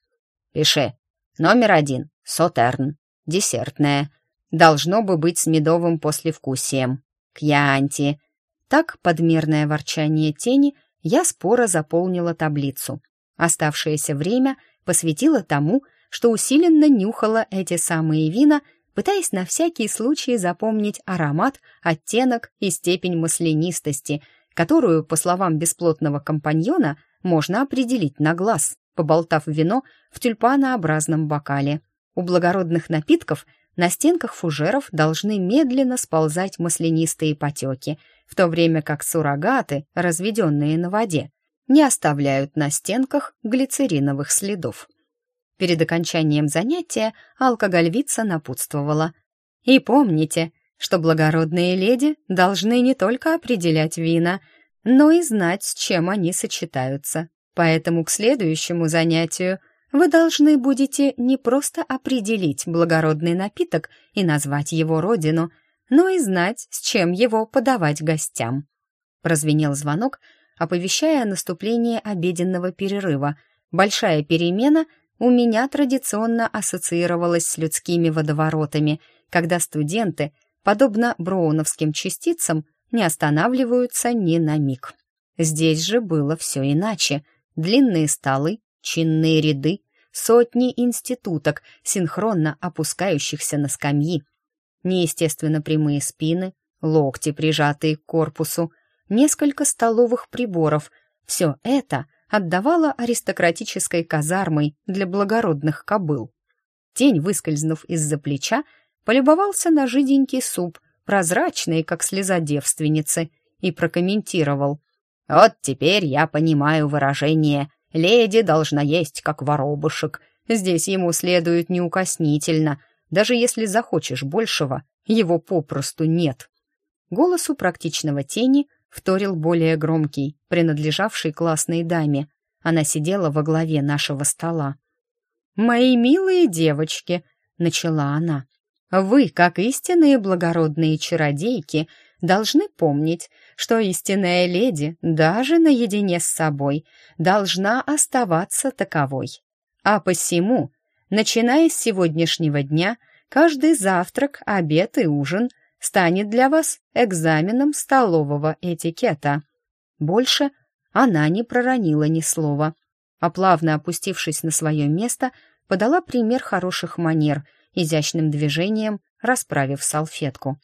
«Пиши. Номер один. Сотерн. Десертное. Должно бы быть с медовым послевкусием. Кьянти. Так, подмерное ворчание тени, я споро заполнила таблицу. Оставшееся время посвятила тому, что усиленно нюхала эти самые вина, пытаясь на всякий случай запомнить аромат, оттенок и степень маслянистости, которую, по словам бесплотного компаньона, можно определить на глаз, поболтав вино в тюльпанообразном бокале. У благородных напитков на стенках фужеров должны медленно сползать маслянистые потеки – в то время как суррогаты, разведенные на воде, не оставляют на стенках глицериновых следов. Перед окончанием занятия алкогольвица напутствовала. «И помните, что благородные леди должны не только определять вина, но и знать, с чем они сочетаются. Поэтому к следующему занятию вы должны будете не просто определить благородный напиток и назвать его родину – но и знать, с чем его подавать гостям. Прозвенел звонок, оповещая о наступлении обеденного перерыва. Большая перемена у меня традиционно ассоциировалась с людскими водоворотами, когда студенты, подобно броуновским частицам, не останавливаются ни на миг. Здесь же было все иначе. Длинные столы, чинные ряды, сотни институток, синхронно опускающихся на скамьи, неестественно прямые спины, локти, прижатые к корпусу, несколько столовых приборов. Все это отдавало аристократической казармой для благородных кобыл. Тень, выскользнув из-за плеча, полюбовался на жиденький суп, прозрачный, как слеза девственницы, и прокомментировал. «Вот теперь я понимаю выражение «леди должна есть, как воробушек». Здесь ему следует неукоснительно – даже если захочешь большего, его попросту нет. Голосу практичного тени вторил более громкий, принадлежавший классной даме. Она сидела во главе нашего стола. «Мои милые девочки», — начала она, — «вы, как истинные благородные чародейки, должны помнить, что истинная леди даже наедине с собой должна оставаться таковой. А посему Начиная с сегодняшнего дня, каждый завтрак, обед и ужин станет для вас экзаменом столового этикета. Больше она не проронила ни слова, а плавно опустившись на свое место, подала пример хороших манер, изящным движением расправив салфетку.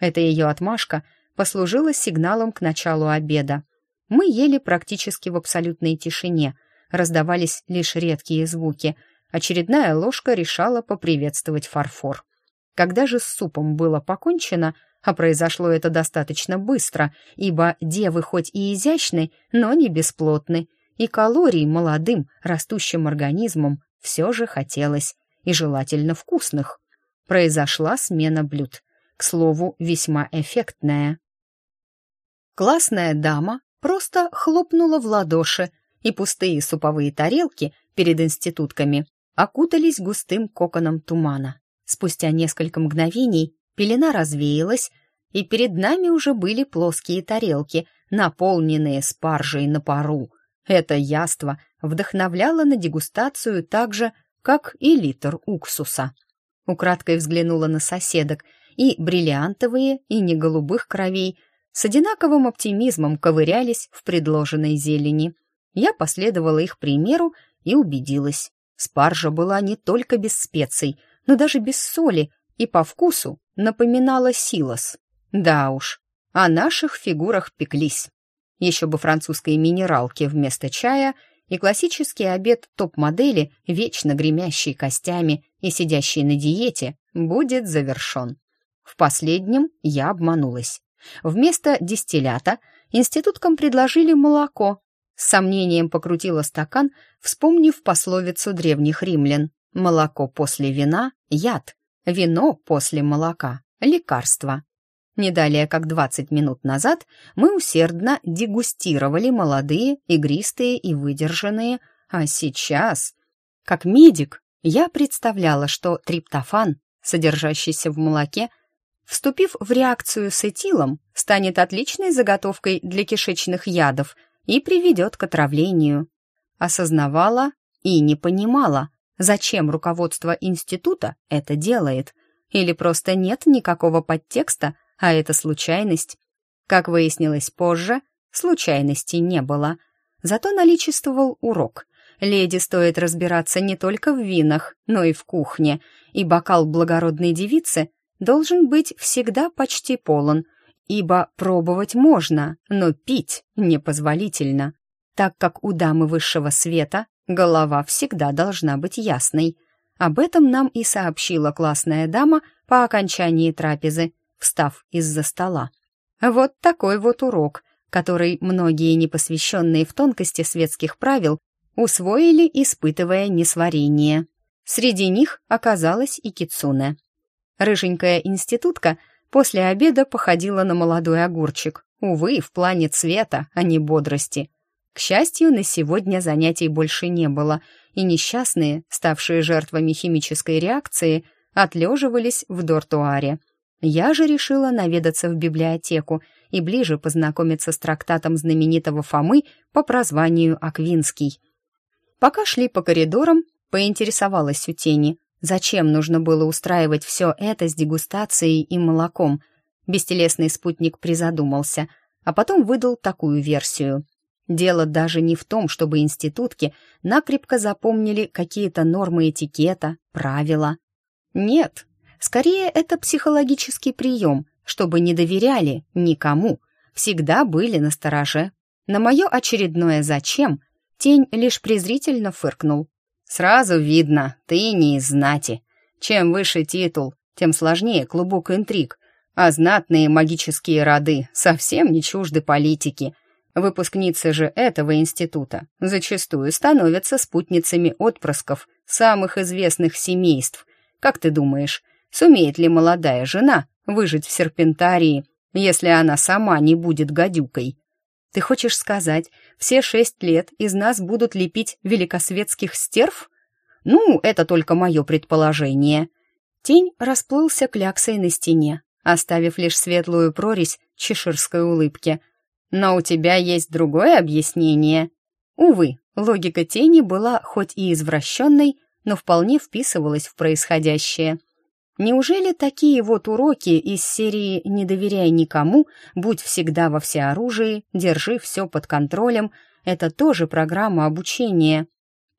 Эта ее отмашка послужила сигналом к началу обеда. Мы ели практически в абсолютной тишине, раздавались лишь редкие звуки — очередная ложка решала поприветствовать фарфор. Когда же с супом было покончено, а произошло это достаточно быстро, ибо девы хоть и изящны, но не бесплотны, и калорий молодым, растущим организмом все же хотелось, и желательно вкусных. Произошла смена блюд, к слову, весьма эффектная. Классная дама просто хлопнула в ладоши, и пустые суповые тарелки перед институтками окутались густым коконом тумана. Спустя несколько мгновений пелена развеялась, и перед нами уже были плоские тарелки, наполненные спаржей на пару. Это яство вдохновляло на дегустацию так же, как и литр уксуса. Украдкой взглянула на соседок, и бриллиантовые, и не голубых кровей с одинаковым оптимизмом ковырялись в предложенной зелени. Я последовала их примеру и убедилась, Спаржа была не только без специй, но даже без соли и по вкусу напоминала силос. Да уж, о наших фигурах пеклись. Еще бы французской минералки вместо чая и классический обед топ-модели, вечно гремящий костями и сидящий на диете, будет завершен. В последнем я обманулась. Вместо дистиллята институткам предложили молоко, с сомнением покрутила стакан, вспомнив пословицу древних римлян. «Молоко после вина — яд, вино после молока — лекарство». Не далее, как 20 минут назад, мы усердно дегустировали молодые, игристые и выдержанные, а сейчас... Как медик, я представляла, что триптофан, содержащийся в молоке, вступив в реакцию с этилом, станет отличной заготовкой для кишечных ядов — и приведет к отравлению. Осознавала и не понимала, зачем руководство института это делает, или просто нет никакого подтекста, а это случайность. Как выяснилось позже, случайности не было. Зато наличествовал урок. Леди стоит разбираться не только в винах, но и в кухне, и бокал благородной девицы должен быть всегда почти полон — ибо пробовать можно, но пить непозволительно, так как у дамы высшего света голова всегда должна быть ясной. Об этом нам и сообщила классная дама по окончании трапезы, встав из-за стола. Вот такой вот урок, который многие непосвященные в тонкости светских правил усвоили, испытывая несварение. Среди них оказалась и Кицуне. Рыженькая институтка — После обеда походила на молодой огурчик. Увы, в плане цвета, а не бодрости. К счастью, на сегодня занятий больше не было, и несчастные, ставшие жертвами химической реакции, отлеживались в дортуаре. Я же решила наведаться в библиотеку и ближе познакомиться с трактатом знаменитого Фомы по прозванию Аквинский. Пока шли по коридорам, поинтересовалась у тени. Зачем нужно было устраивать все это с дегустацией и молоком? Бестелесный спутник призадумался, а потом выдал такую версию. Дело даже не в том, чтобы институтки накрепко запомнили какие-то нормы этикета, правила. Нет, скорее это психологический прием, чтобы не доверяли никому, всегда были на стороже. На мое очередное «зачем» тень лишь презрительно фыркнул, Сразу видно, ты не из знати. Чем выше титул, тем сложнее клубок интриг, а знатные магические роды совсем не чужды политики. Выпускницы же этого института зачастую становятся спутницами отпрысков самых известных семейств. Как ты думаешь, сумеет ли молодая жена выжить в серпентарии, если она сама не будет гадюкой? Ты хочешь сказать, все шесть лет из нас будут лепить великосветских стерв? Ну, это только мое предположение. Тень расплылся кляксой на стене, оставив лишь светлую прорезь чеширской улыбки. Но у тебя есть другое объяснение. Увы, логика тени была хоть и извращенной, но вполне вписывалась в происходящее — Неужели такие вот уроки из серии «Не доверяй никому», «Будь всегда во всеоружии», «Держи все под контролем» — это тоже программа обучения?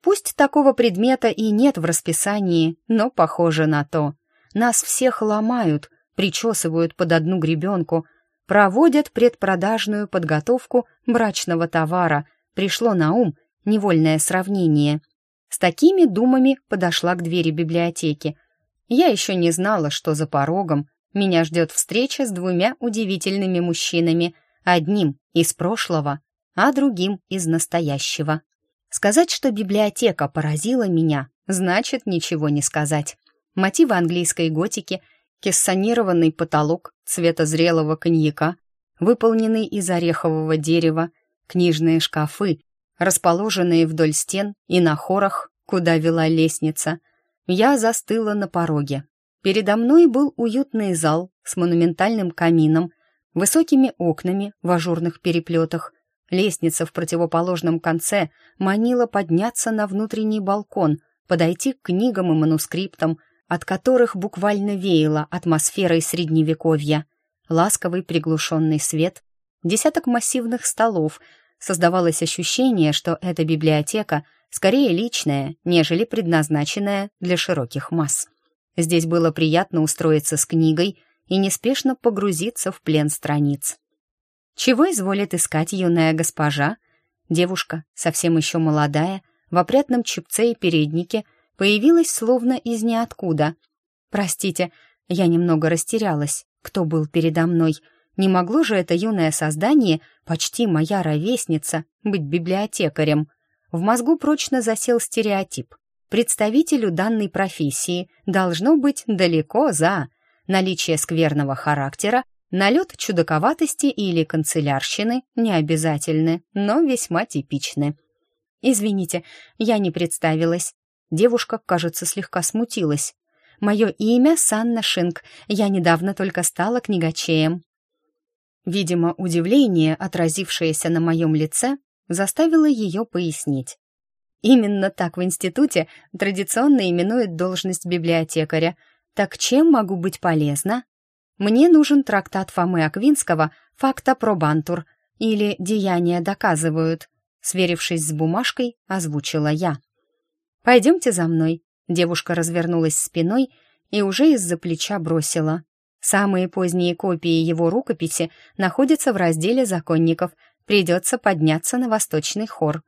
Пусть такого предмета и нет в расписании, но похоже на то. Нас всех ломают, причесывают под одну гребенку, проводят предпродажную подготовку брачного товара. Пришло на ум невольное сравнение. С такими думами подошла к двери библиотеки — я еще не знала, что за порогом меня ждет встреча с двумя удивительными мужчинами, одним из прошлого, а другим из настоящего. Сказать, что библиотека поразила меня, значит ничего не сказать. Мотивы английской готики, кессонированный потолок цвета зрелого коньяка, выполненный из орехового дерева, книжные шкафы, расположенные вдоль стен и на хорах, куда вела лестница — я застыла на пороге. Передо мной был уютный зал с монументальным камином, высокими окнами в ажурных переплетах. Лестница в противоположном конце манила подняться на внутренний балкон, подойти к книгам и манускриптам, от которых буквально веяло атмосферой средневековья. Ласковый приглушенный свет, десяток массивных столов — Создавалось ощущение, что эта библиотека скорее личная, нежели предназначенная для широких масс. Здесь было приятно устроиться с книгой и неспешно погрузиться в плен страниц. Чего изволит искать юная госпожа? Девушка, совсем еще молодая, в опрятном чипце и переднике, появилась словно из ниоткуда. «Простите, я немного растерялась. Кто был передо мной?» Не могло же это юное создание, почти моя ровесница, быть библиотекарем. В мозгу прочно засел стереотип. Представителю данной профессии должно быть далеко за наличие скверного характера, налет чудаковатости или канцелярщины не обязательны, но весьма типичны. «Извините, я не представилась». Девушка, кажется, слегка смутилась. «Мое имя Санна Шинк. Я недавно только стала книгачеем». Видимо, удивление, отразившееся на моем лице, заставило ее пояснить. Именно так в институте традиционно именуют должность библиотекаря. Так чем могу быть полезна? Мне нужен трактат Фомы Аквинского «Факта про Бантур или «Деяния доказывают», сверившись с бумажкой, озвучила я. «Пойдемте за мной». Девушка развернулась спиной и уже из-за плеча бросила. Самые поздние копии его рукописи находятся в разделе «Законников». Придется подняться на восточный хор.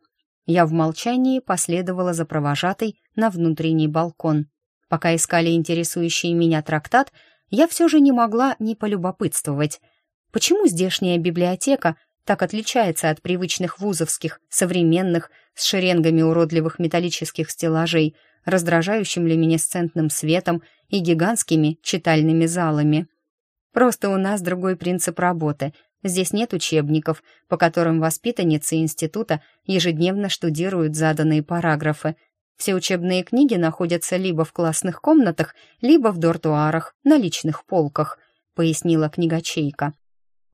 Я в молчании последовала за провожатой на внутренний балкон. Пока искали интересующий меня трактат, я все же не могла не полюбопытствовать. Почему здешняя библиотека так отличается от привычных вузовских, современных, с шеренгами уродливых металлических стеллажей, раздражающим люминесцентным светом и гигантскими читальными залами. Просто у нас другой принцип работы. Здесь нет учебников, по которым воспитанницы института ежедневно штудируют заданные параграфы. Все учебные книги находятся либо в классных комнатах, либо в дортуарах, на личных полках, пояснила книгочейка.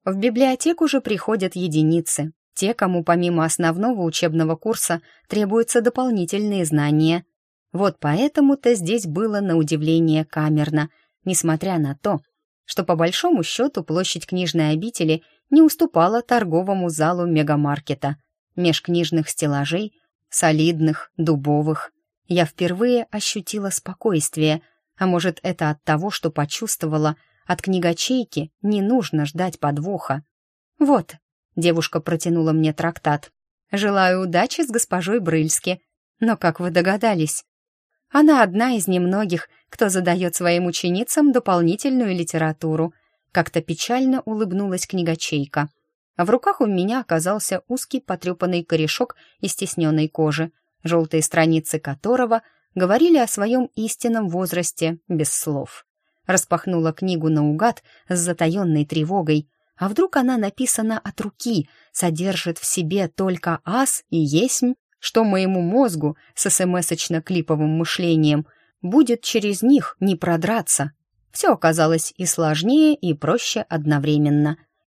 В библиотеку уже приходят единицы, те, кому помимо основного учебного курса требуются дополнительные знания, вот поэтому-то здесь было на удивление камерно, несмотря на то, что по большому счету площадь книжной обители не уступала торговому залу мегамаркета. Меж книжных стеллажей, солидных, дубовых, я впервые ощутила спокойствие, а может это от того, что почувствовала, от книгочейки не нужно ждать подвоха. «Вот», — девушка протянула мне трактат, «желаю удачи с госпожой Брыльски. Но, как вы догадались, она одна из немногих, кто задает своим ученицам дополнительную литературу. Как-то печально улыбнулась книгачейка. А в руках у меня оказался узкий потрепанный корешок из тесненной кожи, желтые страницы которого говорили о своем истинном возрасте без слов. Распахнула книгу наугад с затаенной тревогой. А вдруг она написана от руки, содержит в себе только ас и есмь что моему мозгу с смс-очно-клиповым мышлением будет через них не продраться. Все оказалось и сложнее, и проще одновременно.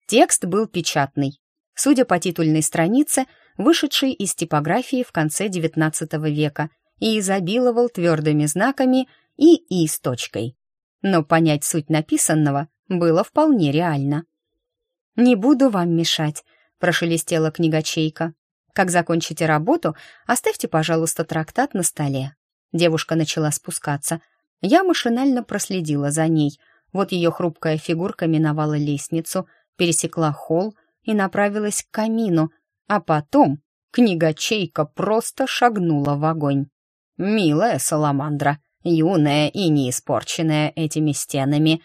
Текст был печатный. Судя по титульной странице, вышедшей из типографии в конце XIX века, и изобиловал твердыми знаками и «и» с точкой. Но понять суть написанного было вполне реально. «Не буду вам мешать», — прошелестела книгочейка. Как закончите работу, оставьте, пожалуйста, трактат на столе». Девушка начала спускаться. Я машинально проследила за ней. Вот ее хрупкая фигурка миновала лестницу, пересекла холл и направилась к камину, а потом книгачейка просто шагнула в огонь. «Милая саламандра, юная и не испорченная этими стенами»,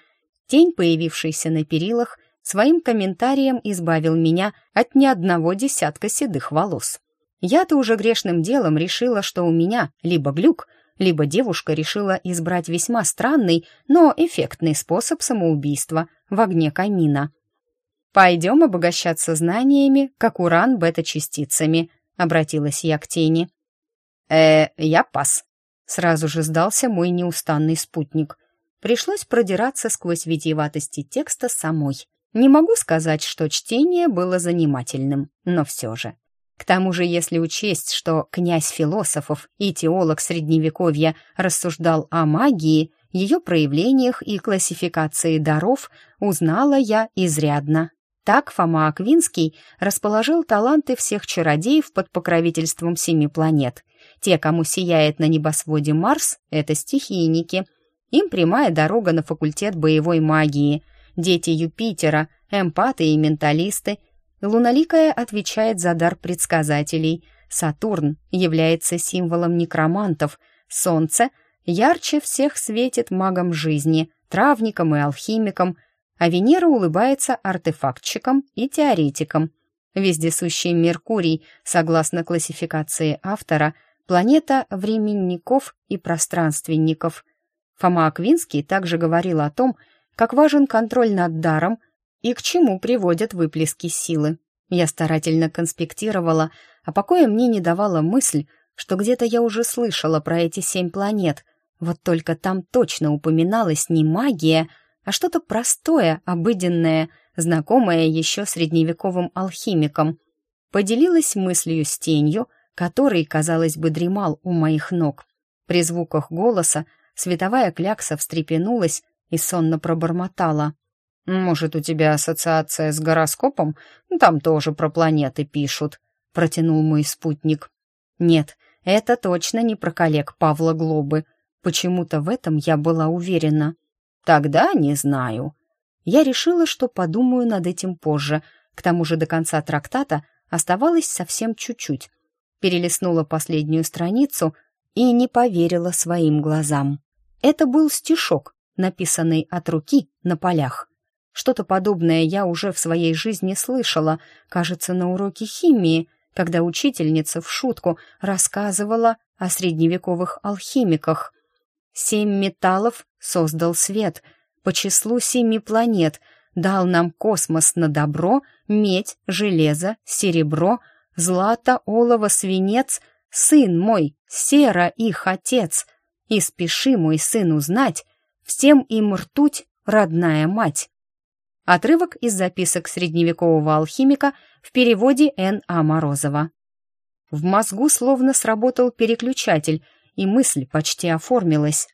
тень, появившаяся на перилах, своим комментарием избавил меня от ни одного десятка седых волос. Я-то уже грешным делом решила, что у меня либо глюк, либо девушка решила избрать весьма странный, но эффектный способ самоубийства в огне камина. «Пойдем обогащаться знаниями, как уран бета-частицами», — обратилась я к тени. «Э, я пас», — сразу же сдался мой неустанный спутник. Пришлось продираться сквозь витиеватости текста самой. Не могу сказать, что чтение было занимательным, но все же. К тому же, если учесть, что князь философов и теолог Средневековья рассуждал о магии, ее проявлениях и классификации даров, узнала я изрядно. Так Фома Аквинский расположил таланты всех чародеев под покровительством семи планет. Те, кому сияет на небосводе Марс, это стихийники. Им прямая дорога на факультет боевой магии – дети Юпитера, эмпаты и менталисты. Луналикая отвечает за дар предсказателей. Сатурн является символом некромантов. Солнце ярче всех светит магам жизни, травникам и алхимикам, а Венера улыбается артефактчикам и теоретикам. Вездесущий Меркурий, согласно классификации автора, планета временников и пространственников. Фома Аквинский также говорил о том, как важен контроль над даром и к чему приводят выплески силы. Я старательно конспектировала, а покоя мне не давала мысль, что где-то я уже слышала про эти семь планет, вот только там точно упоминалась не магия, а что-то простое, обыденное, знакомое еще средневековым алхимикам. Поделилась мыслью с тенью, который, казалось бы, дремал у моих ног. При звуках голоса световая клякса встрепенулась и сонно пробормотала. «Может, у тебя ассоциация с гороскопом? Там тоже про планеты пишут», — протянул мой спутник. «Нет, это точно не про коллег Павла Глобы. Почему-то в этом я была уверена». «Тогда не знаю». Я решила, что подумаю над этим позже. К тому же до конца трактата оставалось совсем чуть-чуть. Перелистнула последнюю страницу и не поверила своим глазам. Это был стишок, написанный от руки на полях. Что-то подобное я уже в своей жизни слышала, кажется, на уроке химии, когда учительница в шутку рассказывала о средневековых алхимиках. Семь металлов создал свет, по числу семи планет дал нам космос на добро, медь, железо, серебро, злато, олово, свинец, сын мой, сера их отец. И спеши, мой сын, узнать, Всем им ртуть родная мать. Отрывок из записок средневекового алхимика в переводе Н.А. Морозова. В мозгу словно сработал переключатель, и мысль почти оформилась.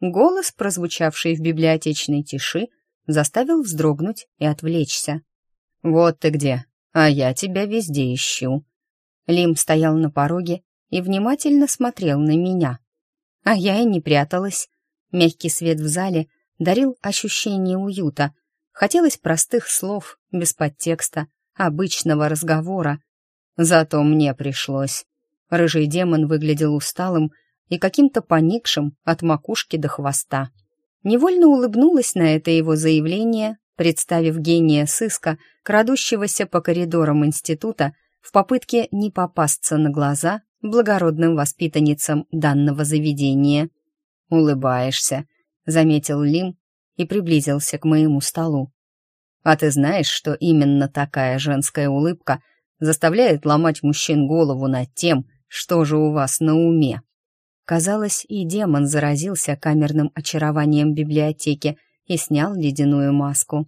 Голос, прозвучавший в библиотечной тиши, заставил вздрогнуть и отвлечься. «Вот ты где, а я тебя везде ищу». Лим стоял на пороге и внимательно смотрел на меня. А я и не пряталась. Мягкий свет в зале дарил ощущение уюта. Хотелось простых слов, без подтекста, обычного разговора. Зато мне пришлось. Рыжий демон выглядел усталым и каким-то поникшим от макушки до хвоста. Невольно улыбнулась на это его заявление, представив гения сыска, крадущегося по коридорам института в попытке не попасться на глаза благородным воспитанницам данного заведения улыбаешься», — заметил Лим и приблизился к моему столу. «А ты знаешь, что именно такая женская улыбка заставляет ломать мужчин голову над тем, что же у вас на уме?» Казалось, и демон заразился камерным очарованием библиотеки и снял ледяную маску.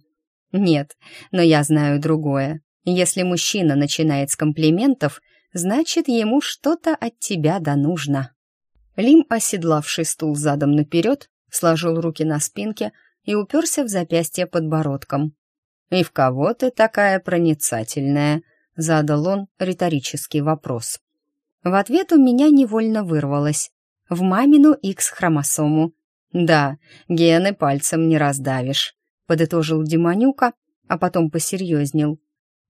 «Нет, но я знаю другое. Если мужчина начинает с комплиментов, значит, ему что-то от тебя да нужно». Лим, оседлавший стул задом наперед, сложил руки на спинке и уперся в запястье подбородком. «И в кого ты такая проницательная?» — задал он риторический вопрос. В ответ у меня невольно вырвалось. В мамину X-хромосому. «Да, гены пальцем не раздавишь», — подытожил Демонюка, а потом посерьезнел.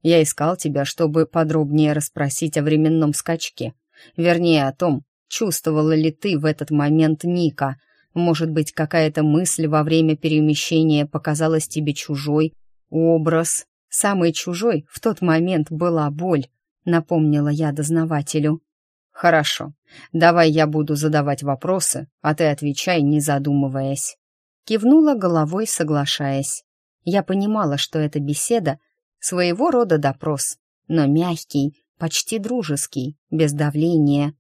«Я искал тебя, чтобы подробнее расспросить о временном скачке. Вернее, о том, Чувствовала ли ты в этот момент Ника? Может быть, какая-то мысль во время перемещения показалась тебе чужой? Образ. Самый чужой в тот момент была боль, напомнила я дознавателю. Хорошо. Давай я буду задавать вопросы, а ты отвечай, не задумываясь. Кивнула головой, соглашаясь. Я понимала, что эта беседа своего рода допрос, но мягкий, почти дружеский, без давления.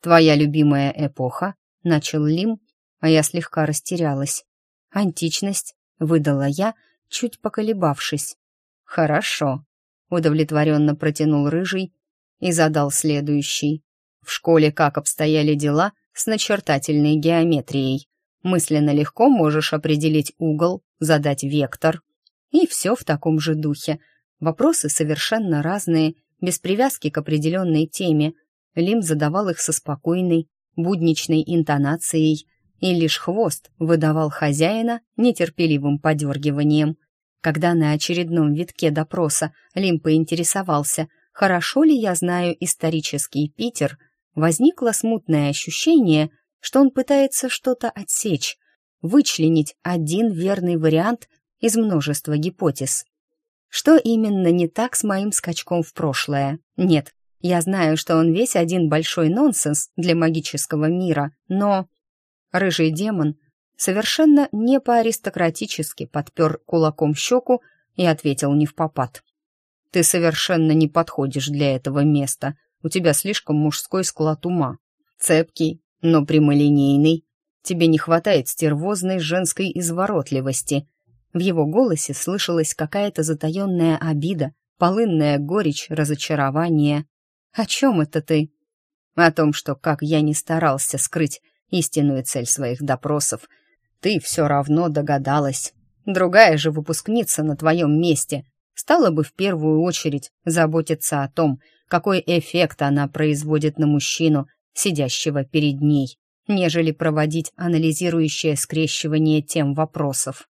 «Твоя любимая эпоха?» — начал Лим, а я слегка растерялась. «Античность?» — выдала я, чуть поколебавшись. «Хорошо», — удовлетворенно протянул Рыжий и задал следующий. «В школе как обстояли дела с начертательной геометрией? Мысленно легко можешь определить угол, задать вектор. И все в таком же духе. Вопросы совершенно разные, без привязки к определенной теме — Лим задавал их со спокойной, будничной интонацией, и лишь хвост выдавал хозяина нетерпеливым подергиванием. Когда на очередном витке допроса Лим поинтересовался, хорошо ли я знаю исторический Питер, возникло смутное ощущение, что он пытается что-то отсечь, вычленить один верный вариант из множества гипотез. Что именно не так с моим скачком в прошлое? Нет, я знаю, что он весь один большой нонсенс для магического мира, но... Рыжий демон совершенно не по-аристократически подпер кулаком щеку и ответил не в попад. «Ты совершенно не подходишь для этого места. У тебя слишком мужской склад ума. Цепкий, но прямолинейный. Тебе не хватает стервозной женской изворотливости». В его голосе слышалась какая-то затаенная обида, полынная горечь разочарование. «О чем это ты?» «О том, что, как я не старался скрыть истинную цель своих допросов, ты все равно догадалась. Другая же выпускница на твоем месте стала бы в первую очередь заботиться о том, какой эффект она производит на мужчину, сидящего перед ней, нежели проводить анализирующее скрещивание тем вопросов.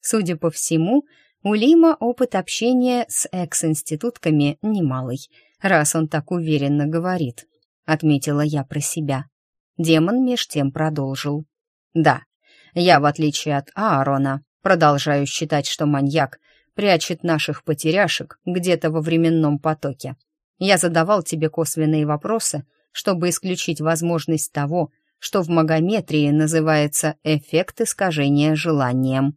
Судя по всему, у Лима опыт общения с экс-институтками немалый — раз он так уверенно говорит», — отметила я про себя. Демон меж тем продолжил. «Да, я, в отличие от Аарона, продолжаю считать, что маньяк прячет наших потеряшек где-то во временном потоке. Я задавал тебе косвенные вопросы, чтобы исключить возможность того, что в магометрии называется «эффект искажения желанием».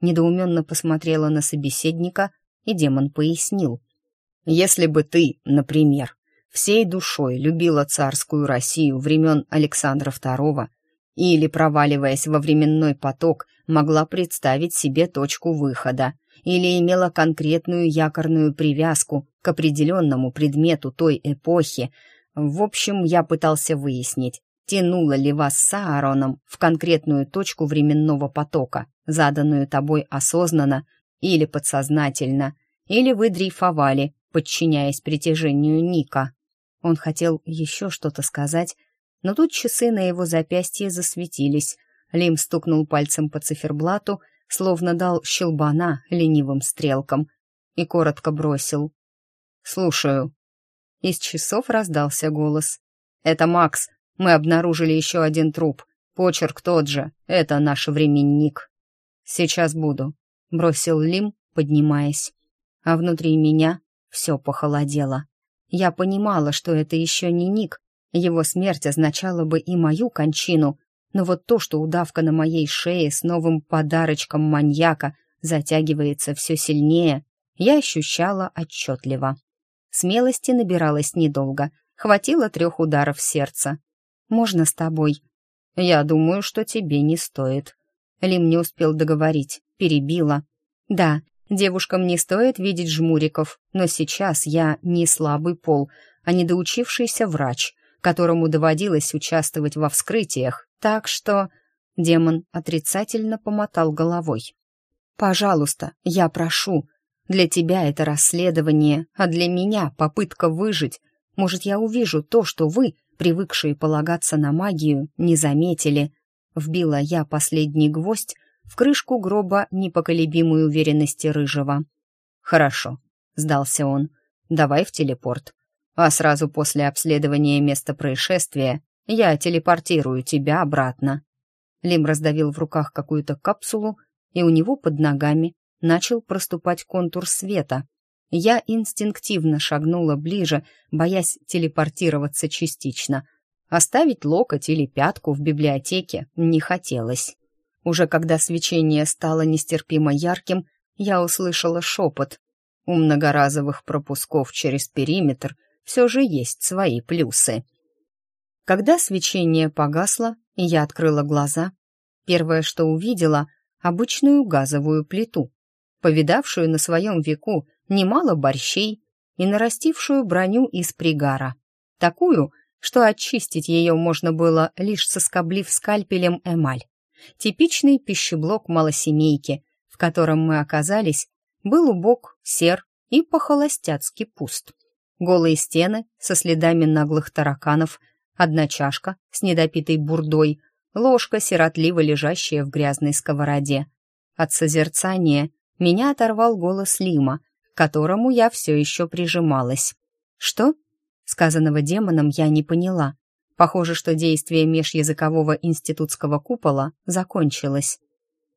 Недоуменно посмотрела на собеседника, и демон пояснил — если бы ты, например, всей душой любила царскую Россию времен Александра II или, проваливаясь во временной поток, могла представить себе точку выхода или имела конкретную якорную привязку к определенному предмету той эпохи, в общем, я пытался выяснить, тянула ли вас с Аароном в конкретную точку временного потока, заданную тобой осознанно или подсознательно, или вы дрейфовали подчиняясь притяжению Ника. Он хотел еще что-то сказать, но тут часы на его запястье засветились. Лим стукнул пальцем по циферблату, словно дал щелбана ленивым стрелкам, и коротко бросил. «Слушаю». Из часов раздался голос. «Это Макс. Мы обнаружили еще один труп. Почерк тот же. Это наш временник». «Сейчас буду», — бросил Лим, поднимаясь. А внутри меня все похолодело. Я понимала, что это еще не Ник, его смерть означала бы и мою кончину, но вот то, что удавка на моей шее с новым подарочком маньяка затягивается все сильнее, я ощущала отчетливо. Смелости набиралось недолго, хватило трех ударов сердца. «Можно с тобой?» «Я думаю, что тебе не стоит». Лим не успел договорить, перебила. «Да, Девушкам не стоит видеть жмуриков, но сейчас я не слабый пол, а недоучившийся врач, которому доводилось участвовать во вскрытиях, так что...» Демон отрицательно помотал головой. «Пожалуйста, я прошу. Для тебя это расследование, а для меня попытка выжить. Может, я увижу то, что вы, привыкшие полагаться на магию, не заметили». Вбила я последний гвоздь в крышку гроба непоколебимой уверенности Рыжего. «Хорошо», — сдался он, — «давай в телепорт. А сразу после обследования места происшествия я телепортирую тебя обратно». Лим раздавил в руках какую-то капсулу, и у него под ногами начал проступать контур света. Я инстинктивно шагнула ближе, боясь телепортироваться частично. Оставить локоть или пятку в библиотеке не хотелось. Уже когда свечение стало нестерпимо ярким, я услышала шепот. У многоразовых пропусков через периметр все же есть свои плюсы. Когда свечение погасло, и я открыла глаза, первое, что увидела — обычную газовую плиту, повидавшую на своем веку немало борщей и нарастившую броню из пригара. Такую, что очистить ее можно было, лишь соскоблив скальпелем эмаль. Типичный пищеблок малосемейки, в котором мы оказались, был убог, сер и похолостяцки пуст. Голые стены со следами наглых тараканов, одна чашка с недопитой бурдой, ложка, сиротливо лежащая в грязной сковороде. От созерцания меня оторвал голос Лима, к которому я все еще прижималась. «Что?» Сказанного демоном я не поняла, Похоже, что действие межязыкового институтского купола закончилось.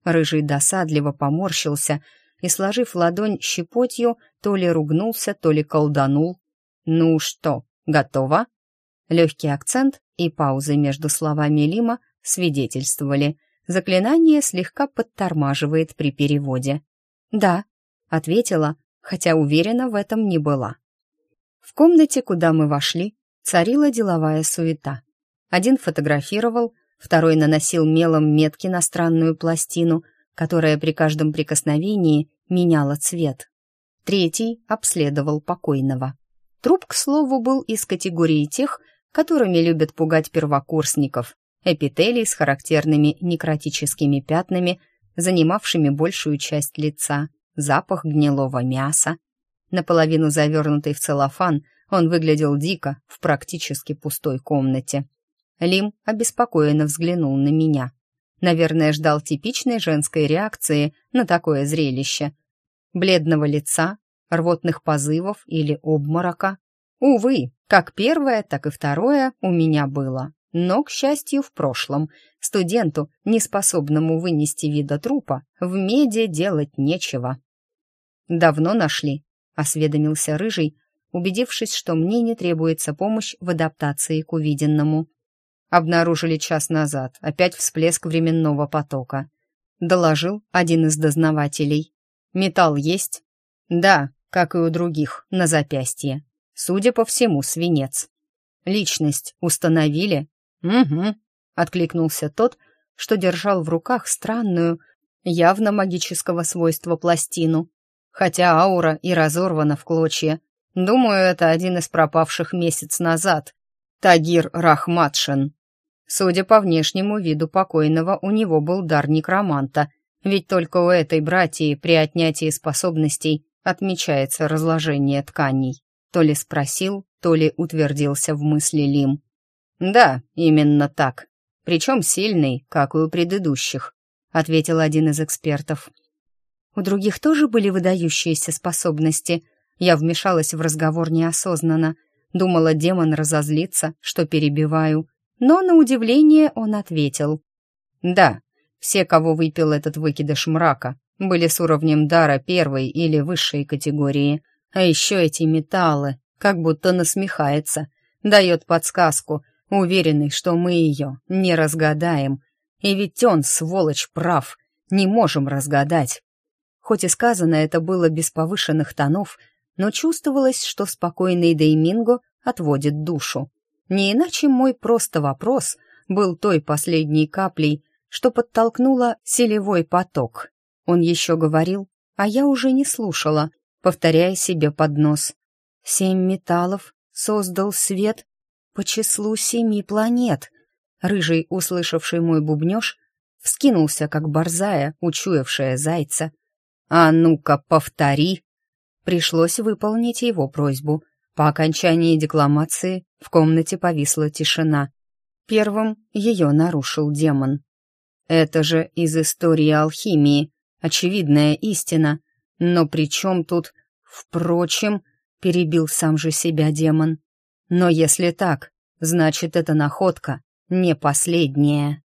Рыжий досадливо поморщился и, сложив ладонь щепотью, то ли ругнулся, то ли колданул. «Ну что, готово?» Легкий акцент и паузы между словами Лима свидетельствовали. Заклинание слегка подтормаживает при переводе. «Да», — ответила, хотя уверена в этом не была. В комнате, куда мы вошли, царила деловая суета. Один фотографировал, второй наносил мелом метки на странную пластину, которая при каждом прикосновении меняла цвет. Третий обследовал покойного. Труп, к слову, был из категории тех, которыми любят пугать первокурсников, эпителий с характерными некротическими пятнами, занимавшими большую часть лица, запах гнилого мяса. Наполовину завернутый в целлофан, он выглядел дико в практически пустой комнате. Лим обеспокоенно взглянул на меня. Наверное, ждал типичной женской реакции на такое зрелище. Бледного лица, рвотных позывов или обморока. Увы, как первое, так и второе у меня было. Но, к счастью, в прошлом. Студенту, неспособному вынести вида трупа, в меде делать нечего. «Давно нашли», — осведомился Рыжий, убедившись, что мне не требуется помощь в адаптации к увиденному. Обнаружили час назад, опять всплеск временного потока. Доложил один из дознавателей. «Металл есть?» «Да, как и у других, на запястье. Судя по всему, свинец. Личность установили?» «Угу», — откликнулся тот, что держал в руках странную, явно магического свойства пластину, хотя аура и разорвана в клочья, Думаю, это один из пропавших месяц назад. Тагир Рахматшин. Судя по внешнему виду покойного, у него был дар некроманта, ведь только у этой братьи при отнятии способностей отмечается разложение тканей. То ли спросил, то ли утвердился в мысли Лим. «Да, именно так. Причем сильный, как и у предыдущих», — ответил один из экспертов. «У других тоже были выдающиеся способности?» Я вмешалась в разговор неосознанно. Думала, демон разозлится, что перебиваю. Но, на удивление, он ответил. «Да, все, кого выпил этот выкидыш мрака, были с уровнем дара первой или высшей категории. А еще эти металлы, как будто насмехается, дает подсказку, уверенный, что мы ее не разгадаем. И ведь он, сволочь, прав, не можем разгадать». Хоть и сказано это было без повышенных тонов, но чувствовалось, что спокойный Дейминго отводит душу. Не иначе мой просто вопрос был той последней каплей, что подтолкнула селевой поток. Он еще говорил, а я уже не слушала, повторяя себе под нос. «Семь металлов создал свет по числу семи планет». Рыжий, услышавший мой бубнёж, вскинулся, как борзая, учуявшая зайца. «А ну-ка, повтори!» Пришлось выполнить его просьбу. По окончании декламации в комнате повисла тишина. Первым ее нарушил демон. «Это же из истории алхимии. Очевидная истина. Но при чем тут... Впрочем, перебил сам же себя демон. Но если так, значит, эта находка не последняя».